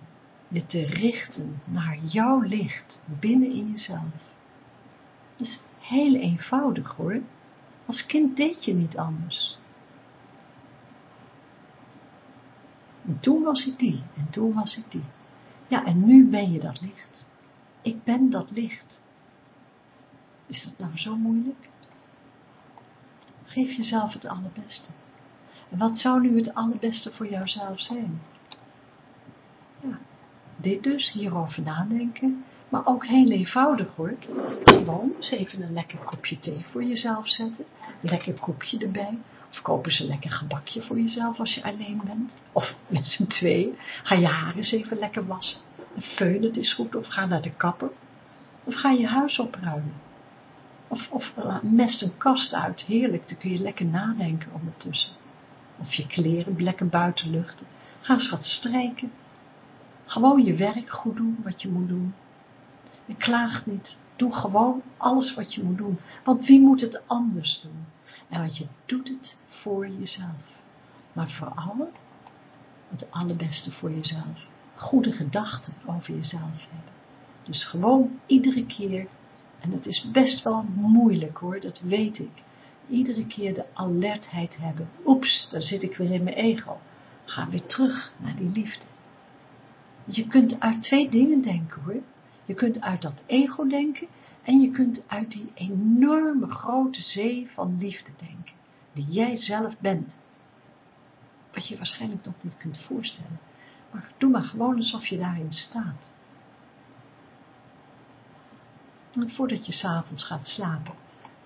je te richten naar jouw licht binnen in jezelf, dat is heel eenvoudig hoor. Als kind deed je niet anders. En toen was ik die, en toen was ik die. Ja, en nu ben je dat licht. Ik ben dat licht. Is dat nou zo moeilijk? Geef jezelf het allerbeste. En wat zou nu het allerbeste voor jouzelf zijn? Ja, dit dus, hierover nadenken, maar ook heel eenvoudig hoor. Gewoon eens even een lekker kopje thee voor jezelf zetten, lekker koekje erbij, of koop eens een lekker gebakje voor jezelf als je alleen bent, of met z'n twee. Ga je haar eens even lekker wassen, een feun het is goed, of ga naar de kapper, of ga je huis opruimen. Of, of mest een kast uit, heerlijk, dan kun je lekker nadenken ondertussen. Of je kleren lekker buiten luchten. Ga eens wat strijken. Gewoon je werk goed doen, wat je moet doen. En klaag niet. Doe gewoon alles wat je moet doen. Want wie moet het anders doen? En want je doet het voor jezelf. Maar vooral het allerbeste voor jezelf. Goede gedachten over jezelf hebben. Dus gewoon iedere keer en het is best wel moeilijk hoor, dat weet ik. Iedere keer de alertheid hebben. Oeps, daar zit ik weer in mijn ego. Ga weer terug naar die liefde. Je kunt uit twee dingen denken hoor. Je kunt uit dat ego denken en je kunt uit die enorme grote zee van liefde denken. Die jij zelf bent. Wat je waarschijnlijk nog niet kunt voorstellen. Maar doe maar gewoon alsof je daarin staat voordat je s'avonds gaat slapen.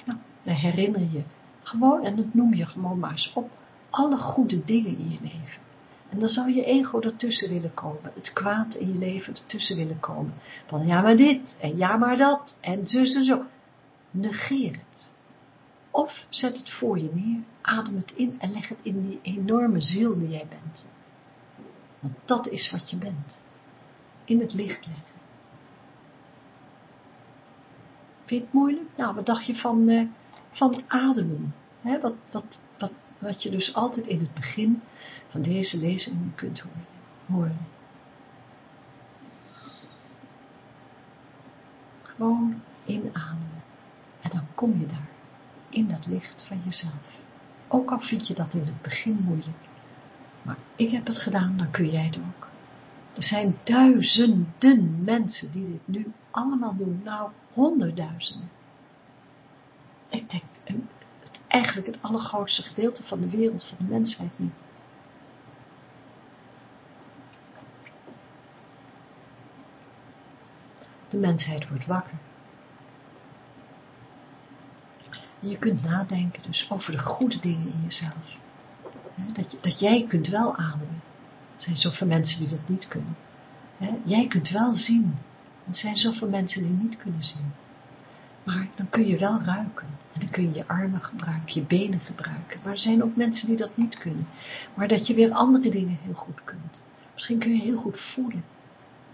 Nou, dan herinner je gewoon, en dat noem je gewoon maar eens op, alle goede dingen in je leven. En dan zou je ego ertussen willen komen, het kwaad in je leven ertussen willen komen. Van ja maar dit, en ja maar dat, en zo en zo. Negeer het. Of zet het voor je neer, adem het in en leg het in die enorme ziel die jij bent. Want dat is wat je bent. In het licht leggen. Vind je het moeilijk? Nou, wat dacht je van, uh, van ademen? He, wat, wat, wat, wat je dus altijd in het begin van deze lezing kunt horen. Gewoon inademen. En dan kom je daar, in dat licht van jezelf. Ook al vind je dat in het begin moeilijk. Maar ik heb het gedaan, dan kun jij het ook. Er zijn duizenden mensen die dit nu allemaal doen. Nou, honderdduizenden. Ik denk, het, eigenlijk het allergrootste gedeelte van de wereld, van de mensheid nu. De mensheid wordt wakker. je kunt nadenken dus over de goede dingen in jezelf. Dat, dat jij kunt wel ademen. Er zijn zoveel mensen die dat niet kunnen. Jij kunt wel zien. Er zijn zoveel mensen die niet kunnen zien. Maar dan kun je wel ruiken. En dan kun je je armen gebruiken, je benen gebruiken. Maar er zijn ook mensen die dat niet kunnen. Maar dat je weer andere dingen heel goed kunt. Misschien kun je heel goed voelen.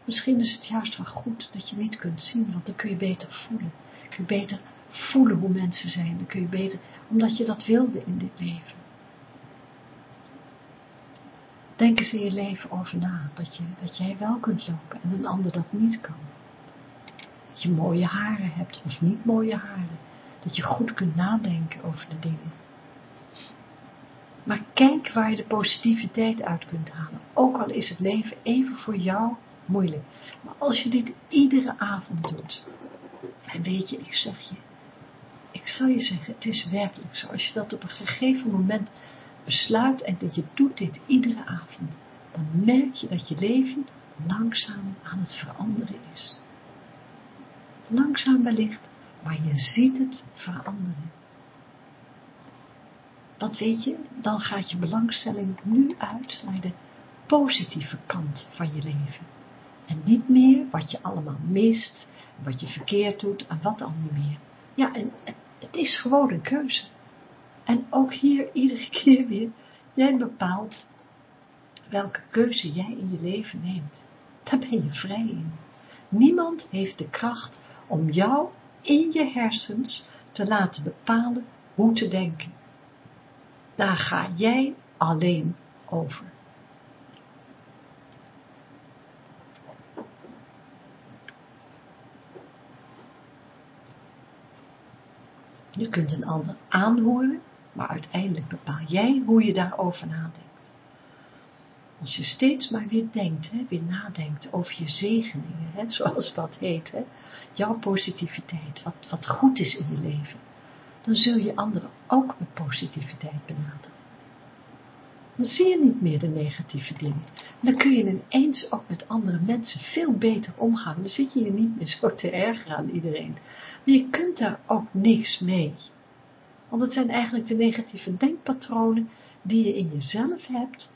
Misschien is het juist wel goed dat je niet kunt zien, want dan kun je beter voelen. Kun je beter voelen hoe mensen zijn. Dan kun je beter, omdat je dat wilde in dit leven. Denk eens in je leven over na, dat, je, dat jij wel kunt lopen en een ander dat niet kan. Dat je mooie haren hebt of niet mooie haren. Dat je goed kunt nadenken over de dingen. Maar kijk waar je de positiviteit uit kunt halen. Ook al is het leven even voor jou moeilijk. Maar als je dit iedere avond doet. En weet je, ik zeg je. Ik zal je zeggen, het is werkelijk zo. Als je dat op een gegeven moment besluit en dat je doet dit iedere avond, dan merk je dat je leven langzaam aan het veranderen is. Langzaam wellicht, maar je ziet het veranderen. Wat weet je, dan gaat je belangstelling nu uit naar de positieve kant van je leven. En niet meer wat je allemaal mist, wat je verkeerd doet en wat dan niet meer. Ja, en het is gewoon een keuze. En ook hier iedere keer weer, jij bepaalt welke keuze jij in je leven neemt. Daar ben je vrij in. Niemand heeft de kracht om jou in je hersens te laten bepalen hoe te denken. Daar ga jij alleen over. Je kunt een ander aanhoren, maar uiteindelijk bepaal jij hoe je daarover nadenkt. Als je steeds maar weer denkt, hè, weer nadenkt over je zegeningen, hè, zoals dat heet, hè, jouw positiviteit, wat, wat goed is in je leven, dan zul je anderen ook met positiviteit benaderen. Dan zie je niet meer de negatieve dingen. En dan kun je ineens ook met andere mensen veel beter omgaan. Dan zit je je niet meer zo te erger aan iedereen. Maar je kunt daar ook niks mee. Want het zijn eigenlijk de negatieve denkpatronen die je in jezelf hebt,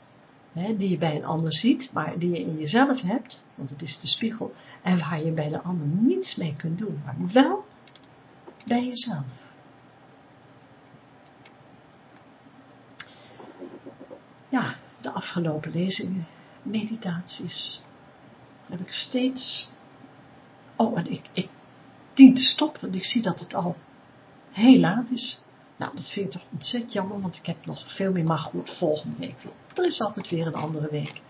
die je bij een ander ziet, maar die je in jezelf hebt, want het is de spiegel, en waar je bij de ander niets mee kunt doen, maar wel bij jezelf. Ja, de afgelopen lezingen, meditaties, heb ik steeds, oh en ik, ik te stoppen, want ik zie dat het al heel laat is. Nou, dat vind ik toch ontzettend jammer, want ik heb nog veel meer, maar goed, volgende week. Er is altijd weer een andere week.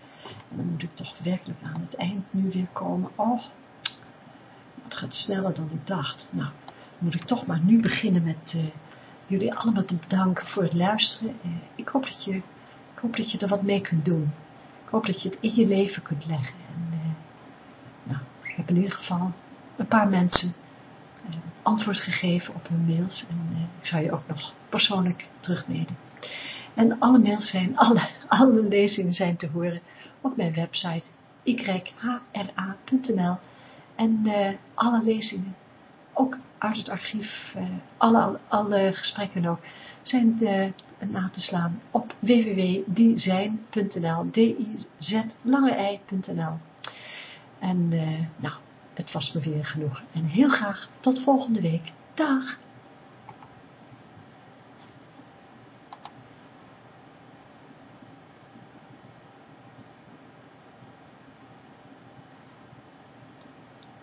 En dan moet ik toch werkelijk aan het eind nu weer komen. Oh, het gaat sneller dan ik dacht. Nou, moet ik toch maar nu beginnen met uh, jullie allemaal te bedanken voor het luisteren. Uh, ik, hoop dat je, ik hoop dat je er wat mee kunt doen. Ik hoop dat je het in je leven kunt leggen. En, uh, nou, ik heb in ieder geval een paar mensen antwoord gegeven op hun mails. En uh, ik zal je ook nog persoonlijk terugmelden. En alle mails zijn, alle, alle lezingen zijn te horen op mijn website yhra.nl. En uh, alle lezingen ook uit het archief, uh, alle, alle gesprekken nog, zijn de, na te slaan op www.dizijn.nl, d-i-z-lange-i.nl. En uh, nou, het was me weer genoeg. En heel graag tot volgende week. Dag!